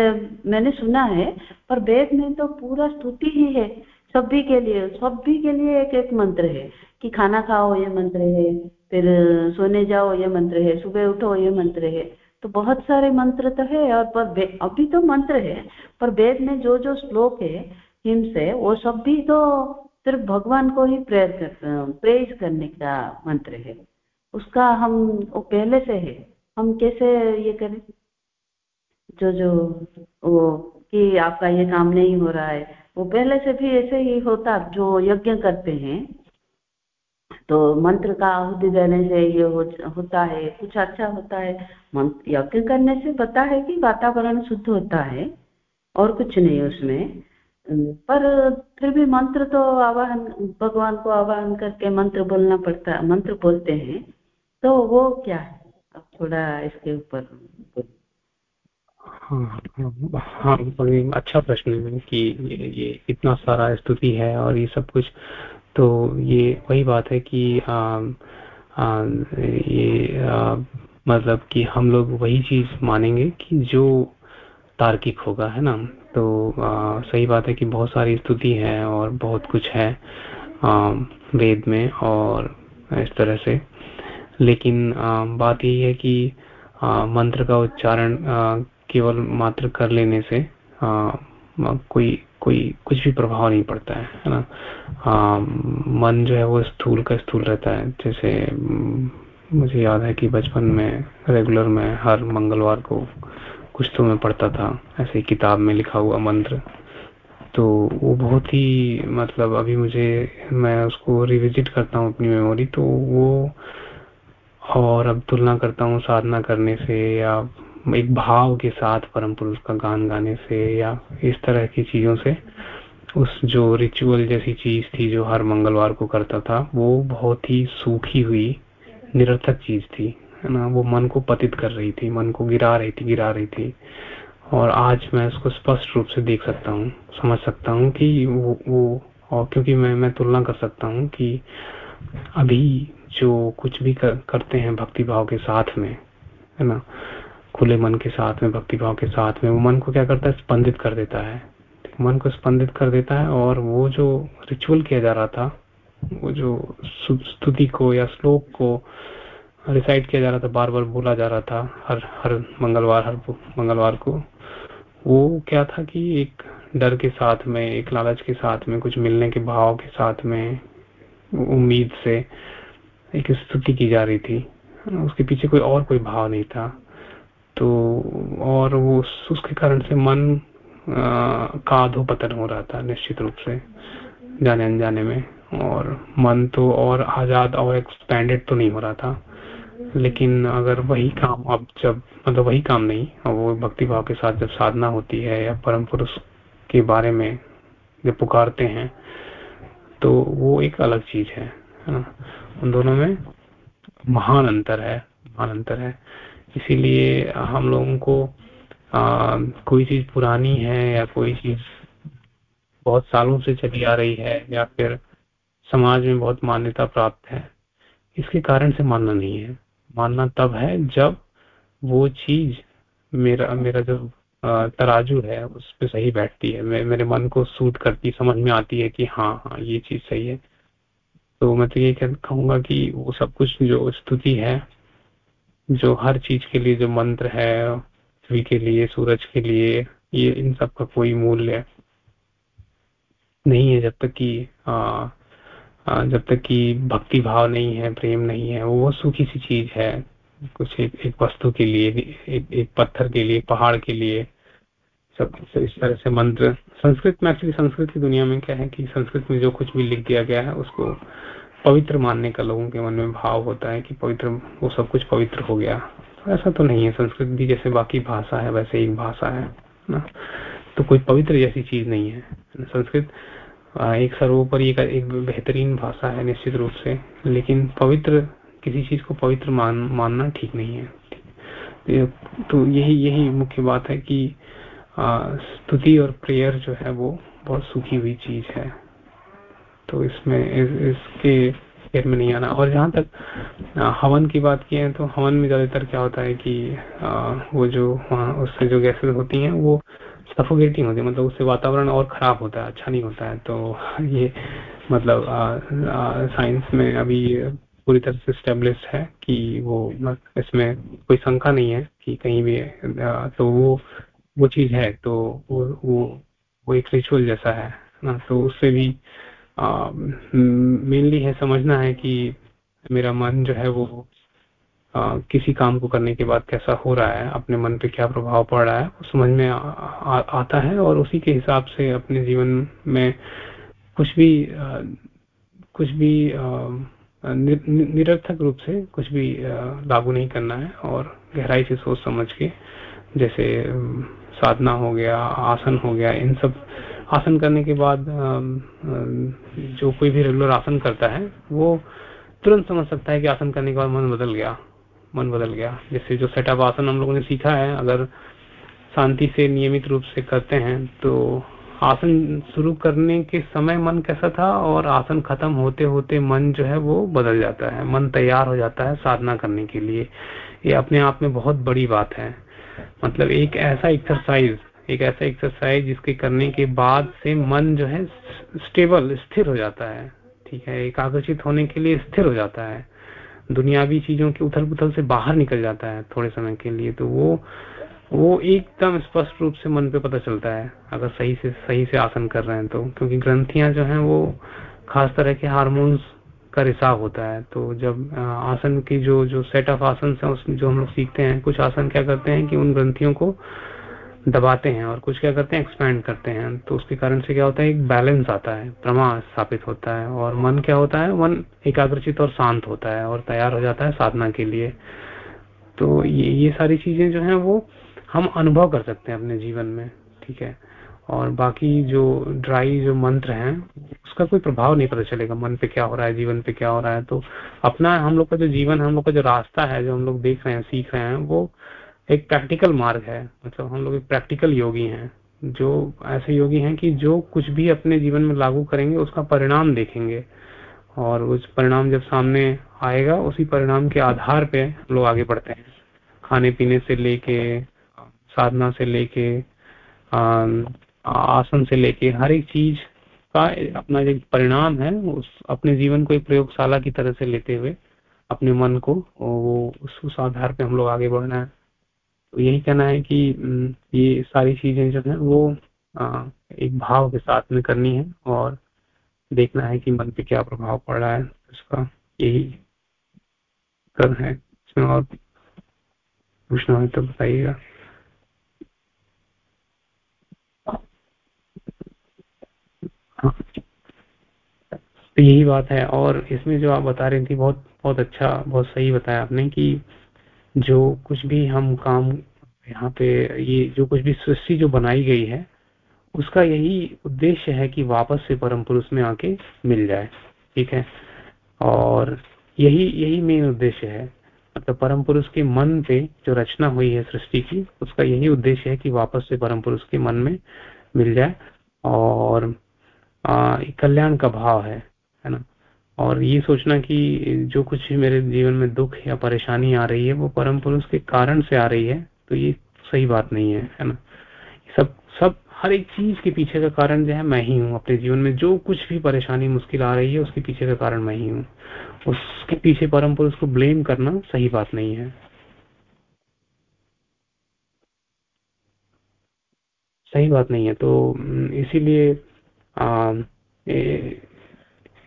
मैंने सुना है, पर वेद में तो पूरा स्तुति ही है। सभी के लिए, सभी के लिए एक एक मंत्र है कि खाना खाओ, ये मंत्र है, फिर सोने जाओ, ये मंत्र है, सुबह उठो, ये मंत्र है। तो बहुत सारे मंत्र तो है और पर अभी तो मंत्र है, पर वेद में जो जो श्लोक है, हिम्स है, वो सब भी तो सिर्फ़ भगवान को ही प्रेयर कर प्रेज करने का मंत्र है। उसका हम, वो पहले से है। हम कैसे ये करें? जो जो, वो कि आपका ये काम नहीं हो रहा है वो पहले से भी ऐसे ही होता जो यज्ञ करते हैं तो मंत्र का आहुति देने से ये हो, होता है कुछ अच्छा होता है। यज्ञ करने से पता है कि वातावरण शुद्ध होता है और कुछ नहीं उसमें। पर फिर भी मंत्र तो आवाहन भगवान को आवाहन करके मंत्र बोलना पड़ता मंत्र बोलते हैं तो वो क्या है? अब थोड़ा इसके ऊपर हाँ बड़ी अच्छा प्रश्न है कि ये, ये इतना सारा स्तुति है और ये सब कुछ। तो ये वही बात है कि आ, आ, ये आ, मतलब कि हम लोग वही चीज़ मानेंगे कि जो तार्किक होगा है ना? तो आ, सही बात है कि बहुत सारी स्तुति है और बहुत कुछ है आ, वेद में और इस तरह से। लेकिन आ, बात यही है कि आ, मंत्र का उच्चारण केवल मात्र कर लेने से आ, कोई कोई कुछ भी प्रभाव नहीं पड़ता है है ना? आ, मन जो है वो स्थूल का स्थूल रहता है। जैसे मुझे याद है कि बचपन में रेगुलर में हर मंगलवार को कुछ तो मैं पढ़ता था ऐसे किताब में लिखा हुआ मंत्र। तो वो बहुत ही मतलब अभी मुझे मैं उसको रिविजिट करता हूँ अपनी मेमोरी तो वो और अब तुलना करता हूँ साधना करने से या एक भाव के साथ परम पुरुष का गान गाने से या इस तरह की चीज़ों से उस जो रिचुअल जैसी चीज़ थी जो हर मंगलवार को करता था वो बहुत ही सूखी हुई निरर्थक चीज़ थी है ना? वो मन को पतित कर रही थी मन को गिरा रही थी गिरा रही थी। और आज मैं उसको स्पष्ट रूप से देख सकता हूँ समझ सकता हूँ कि वो, वो और क्योंकि मैं मैं तुलना कर सकता हूँ कि अभी जो कुछ भी कर, करते हैं भक्ति भाव के साथ में है ना? खुले मन के साथ में, भक्ति भाव के साथ में, वो मन को क्या करता है? स्पंदित कर देता है। मन को स्पंदित कर देता है और वो जो रिचुअल किया जा रहा था, वो जो स्तुति को या श्लोक को रिसाइट किया जा रहा था बार बार बोला जा रहा था, हर हर मंगलवार हर मंगलवार को, वो क्या था कि एक डर के साथ में, एक लालच के साथ में, कुछ मिलने के भाव के साथ में, उम्मीद से एक स्तुति की जा रही थी। उसके पीछे कोई और कोई भाव नहीं था। तो और वो उसके कारण से मन का अधोपतन हो रहा था निश्चित रूप से, जाने अनजाने में। और मन तो और आज़ाद और एक्सपेंडेड तो नहीं हो रहा था। लेकिन अगर वही काम अब जब मतलब वही काम नहीं और वो भक्ति भाव के साथ जब साधना होती है या परम पुरुष के बारे में जब पुकारते हैं तो वो एक अलग चीज़ है उन दोनों में महान अंतर है, महान अंतर है। इसीलिए हम लोगों को आ, कोई चीज़ पुरानी है या कोई चीज़ बहुत सालों से चली आ रही है या फिर समाज में बहुत मान्यता प्राप्त है इसके कारण से मानना नहीं है। मानना तब है जब वो चीज़ मेरा मेरा जो तराजू है उस पर सही बैठती है। मेरे मन को सूट करती समझ में आती है कि हाँ हाँ ये चीज़ सही है। तो मैं तो ये कहूँगा कि वो सब कुछ जो स्तुति है जो हर चीज़ के लिए जो मंत्र है पृथ्वी के लिए सूरज के लिए ये इन सब का कोई मूल्य नहीं है जब तक कि जब तक कि भक्ति भाव नहीं है प्रेम नहीं है वो सूखी सी चीज़ है। कुछ एक, एक वस्तु के लिए एक, एक पत्थर के लिए पहाड़ के लिए सब इस तरह से मंत्र। संस्कृत में एक्चुअली संस्कृत की दुनिया में क्या है कि संस्कृत में जो कुछ भी लिख दिया गया है उसको पवित्र मानने का लोगों के मन में भाव होता है कि पवित्र वो सब कुछ पवित्र हो गया। तो ऐसा तो नहीं है संस्कृत भी जैसे बाकी भाषा है वैसे एक भाषा है ना? तो कोई पवित्र जैसी चीज़ नहीं है। संस्कृत एक सर्वोपरि एक, एक बेहतरीन भाषा है निश्चित रूप से लेकिन पवित्र किसी चीज़ को पवित्र मान मानना ठीक नहीं है। तो यही यही मुख्य बात है कि स्तुति और प्रेयर जो है वो बहुत सूखी हुई चीज़ है। तो इसमें इस, इसके खेत में नहीं आना। और जहाँ तक हवन की बात की है तो हवन में ज़्यादातर क्या होता है कि आ, वो जो वहाँ उससे जो गैसेस होती हैं वो सफोकेटिंग होती है। मतलब उससे वातावरण और खराब होता है अच्छा नहीं होता है। तो [LAUGHS] ये मतलब साइंस में अभी पूरी तरह से स्टेब्लिश है कि वो इसमें कोई शंका नहीं है कि कहीं भी आ, तो वो वो चीज़ है। तो वो वो वो एक रिचुअल जैसा है ना? तो उससे भी मेनली है समझना है कि मेरा मन जो है वो आ, किसी काम को करने के बाद कैसा हो रहा है अपने मन पे क्या प्रभाव पड़ रहा है वो समझ में आ, आ, आता है और उसी के हिसाब से अपने जीवन में कुछ भी आ, कुछ भी नि, नि, निरर्थक रूप से कुछ भी लागू नहीं करना है और गहराई से सोच समझ के जैसे साधना हो गया आसन हो गया इन सब आसन करने के बाद जो कोई भी रेगुलर आसन करता है, वो तुरंत समझ सकता है कि आसन करने के बाद मन बदल गया, मन बदल गया। जैसे जो सेटअप आसन हम लोगों ने सीखा है, अगर शांति से नियमित रूप से करते हैं तो आसन शुरू करने के समय मन कैसा था और आसन खत्म होते होते मन जो है वो बदल जाता है, मन तैयार हो जाता है साधना करने के लिए। ये अपने आप में बहुत बड़ी बात है। मतलब एक ऐसा एक्सरसाइज एक ऐसा एक्सरसाइज जिसके करने के बाद से मन जो है स्टेबल स्थिर हो जाता है, ठीक है? एकाग्रचित होने के लिए स्थिर हो जाता है। दुनियावी चीज़ों के उथल पुथल से बाहर निकल जाता है थोड़े समय के लिए तो वो वो एकदम स्पष्ट रूप से मन पे पता चलता है, अगर सही से सही से आसन कर रहे हैं तो। क्योंकि ग्रंथियाँ जो हैं वो खास तरह के हार्मोन्स का रिसाव होता है तो जब आसन की जो जो सेट ऑफ़ आसन है उसमें जो हम लोग सीखते हैं, कुछ आसन क्या करते हैं कि उन ग्रंथियों को दबाते हैं और कुछ क्या करते हैं एक्सपैंड करते हैं। तो उसके कारण से क्या होता है, एक बैलेंस आता है प्रमा स्थापित होता है और मन क्या होता है, मन एकाग्रचित और शांत होता है और तैयार हो जाता है साधना के लिए। तो ये ये सारी चीज़ें जो है वो हम अनुभव कर सकते हैं अपने जीवन में, ठीक है? और बाकी जो ड्राई जो मंत्र हैं, उसका कोई प्रभाव नहीं पता चलेगा, मन पे क्या हो रहा है, जीवन पे क्या हो रहा है। तो अपना हम लोग का जो जीवन, हम लोग का जो रास्ता है, जो हम लोग देख रहे हैं, सीख रहे हैं, वो एक प्रैक्टिकल मार्ग है। मतलब हम लोग एक प्रैक्टिकल योगी हैं जो ऐसे योगी हैं कि जो कुछ भी अपने जीवन में लागू करेंगे उसका परिणाम देखेंगे। और उस परिणाम जब सामने आएगा उसी परिणाम के आधार पे लोग आगे बढ़ते हैं। खाने पीने से लेके साधना से लेके आसन से लेके हर एक चीज़ का अपना जो परिणाम है उस अपने जीवन को एक प्रयोगशाला की तरह से लेते हुए अपने मन को वो उस, उस आधार पे हम लोग आगे बढ़ना है। यही कहना है कि ये सारी चीज़ें जो है वो आ, एक भाव के साथ में करनी है और देखना है कि मन पे क्या प्रभाव पड़ रहा है उसका यही कर है इसमें और पूछना है तो बताइएगा हाँ। तो यही बात है और इसमें जो आप बता रही थी बहुत बहुत अच्छा बहुत सही बताया आपने कि जो कुछ भी हम काम यहाँ पे, ये जो कुछ भी सृष्टि जो बनाई गई है, उसका यही उद्देश्य है कि वापस से परम पुरुष में आके मिल जाए, ठीक है? और यही यही मेन उद्देश्य है। मतलब परम पुरुष के मन पे जो रचना हुई है सृष्टि की, उसका यही उद्देश्य है कि वापस से परम पुरुष के मन में मिल जाए। और कल्याण का भाव है है ना? और ये सोचना कि जो कुछ मेरे जीवन में दुख या परेशानी आ रही है, वो परम पुरुष के कारण से आ रही है तो ये सही बात नहीं है है ना? सब सब, हर एक चीज़ के पीछे का कारण जो है, मैं ही हूँ अपने जीवन में। जो कुछ भी परेशानी मुश्किल आ रही है, उसके पीछे का कारण मैं ही हूँ। उसके पीछे परम पुरुष को ब्लेम करना सही बात नहीं है। सही बात नहीं है तो इसीलिए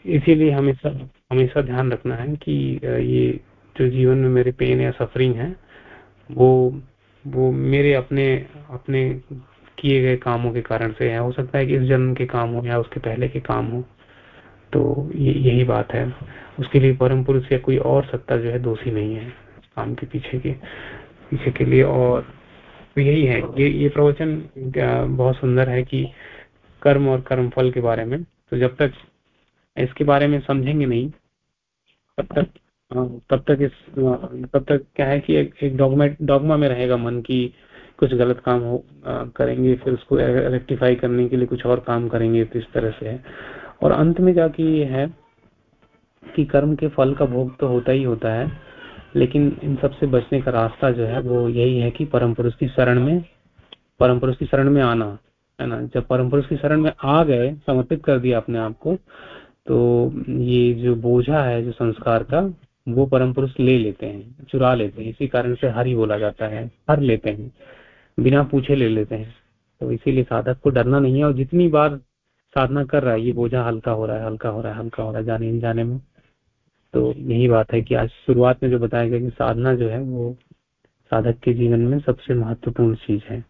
इसीलिए हमेशा हमेशा ध्यान रखना है कि ये जो जीवन में मेरे पेन या सफरिंग है, वो वो मेरे अपने अपने किए गए कामों के कारण से है। हो सकता है कि इस जन्म के काम हो या उसके पहले के काम हो तो ये, यही बात है। उसके लिए परम पुरुष या कोई और सत्ता जो है, दोषी नहीं है काम के पीछे के पीछे के लिए। और तो यही है, ये ये प्रवचन बहुत सुंदर है कि कर्म और कर्म फल के बारे में। तो जब तक इसके बारे में समझेंगे नहीं। तब तक हाँ, तब तक इस तब तक क्या है कि एक, एक डॉगमा डॉगमा में रहेगा मन की कुछ गलत काम हो आ, करेंगे फिर उसको रेक्टिफाई करने के लिए कुछ और काम करेंगे तो इस तरह से है। और अंत में जाके ये है कि कर्म के फल का भोग तो होता ही होता है लेकिन इन सबसे बचने का रास्ता जो है वो यही है कि परम पुरुष की शरण में परम पुरुष की शरण में आना है ना? जब परम पुरुष की शरण में आ गए समर्पित कर दिया अपने आप को तो ये जो बोझा है, जो संस्कार का, वो परम पुरुष ले लेते हैं, चुरा लेते हैं। इसी कारण से हर बोला जाता है, हर लेते हैं, बिना पूछे ले लेते हैं। तो इसीलिए साधक को डरना नहीं है और जितनी बार साधना कर रहा है, ये बोझा हल्का हो रहा है, हल्का हो रहा है, हल्का हो रहा है, जाने जाने में तो यही बात है कि आज शुरुआत में जो बताया गया कि साधना जो है, वो साधक के जीवन में सबसे महत्वपूर्ण चीज़ है।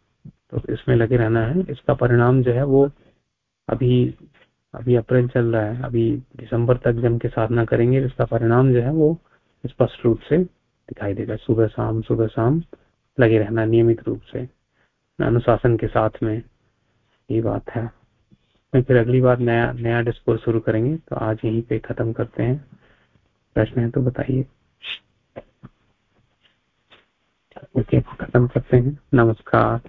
तो इसमें लगे रहना है, इसका परिणाम जो है, वो अभी अभी अप्रैल चल रहा है। अभी दिसंबर तक जम के साधना करेंगे इसका परिणाम जो है वो स्पष्ट रूप से दिखाई देगा। सुबह शाम सुबह शाम लगे रहना नियमित रूप से। अनुशासन के साथ में ये बात है। फिर अगली बार नया नया डिस्कोर्स शुरू करेंगे तो आज यहीं पे खत्म करते हैं। प्रश्न है तो बताइए। ओके, खत्म करते हैं। नमस्कार।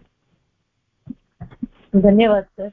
धन्यवाद, सर।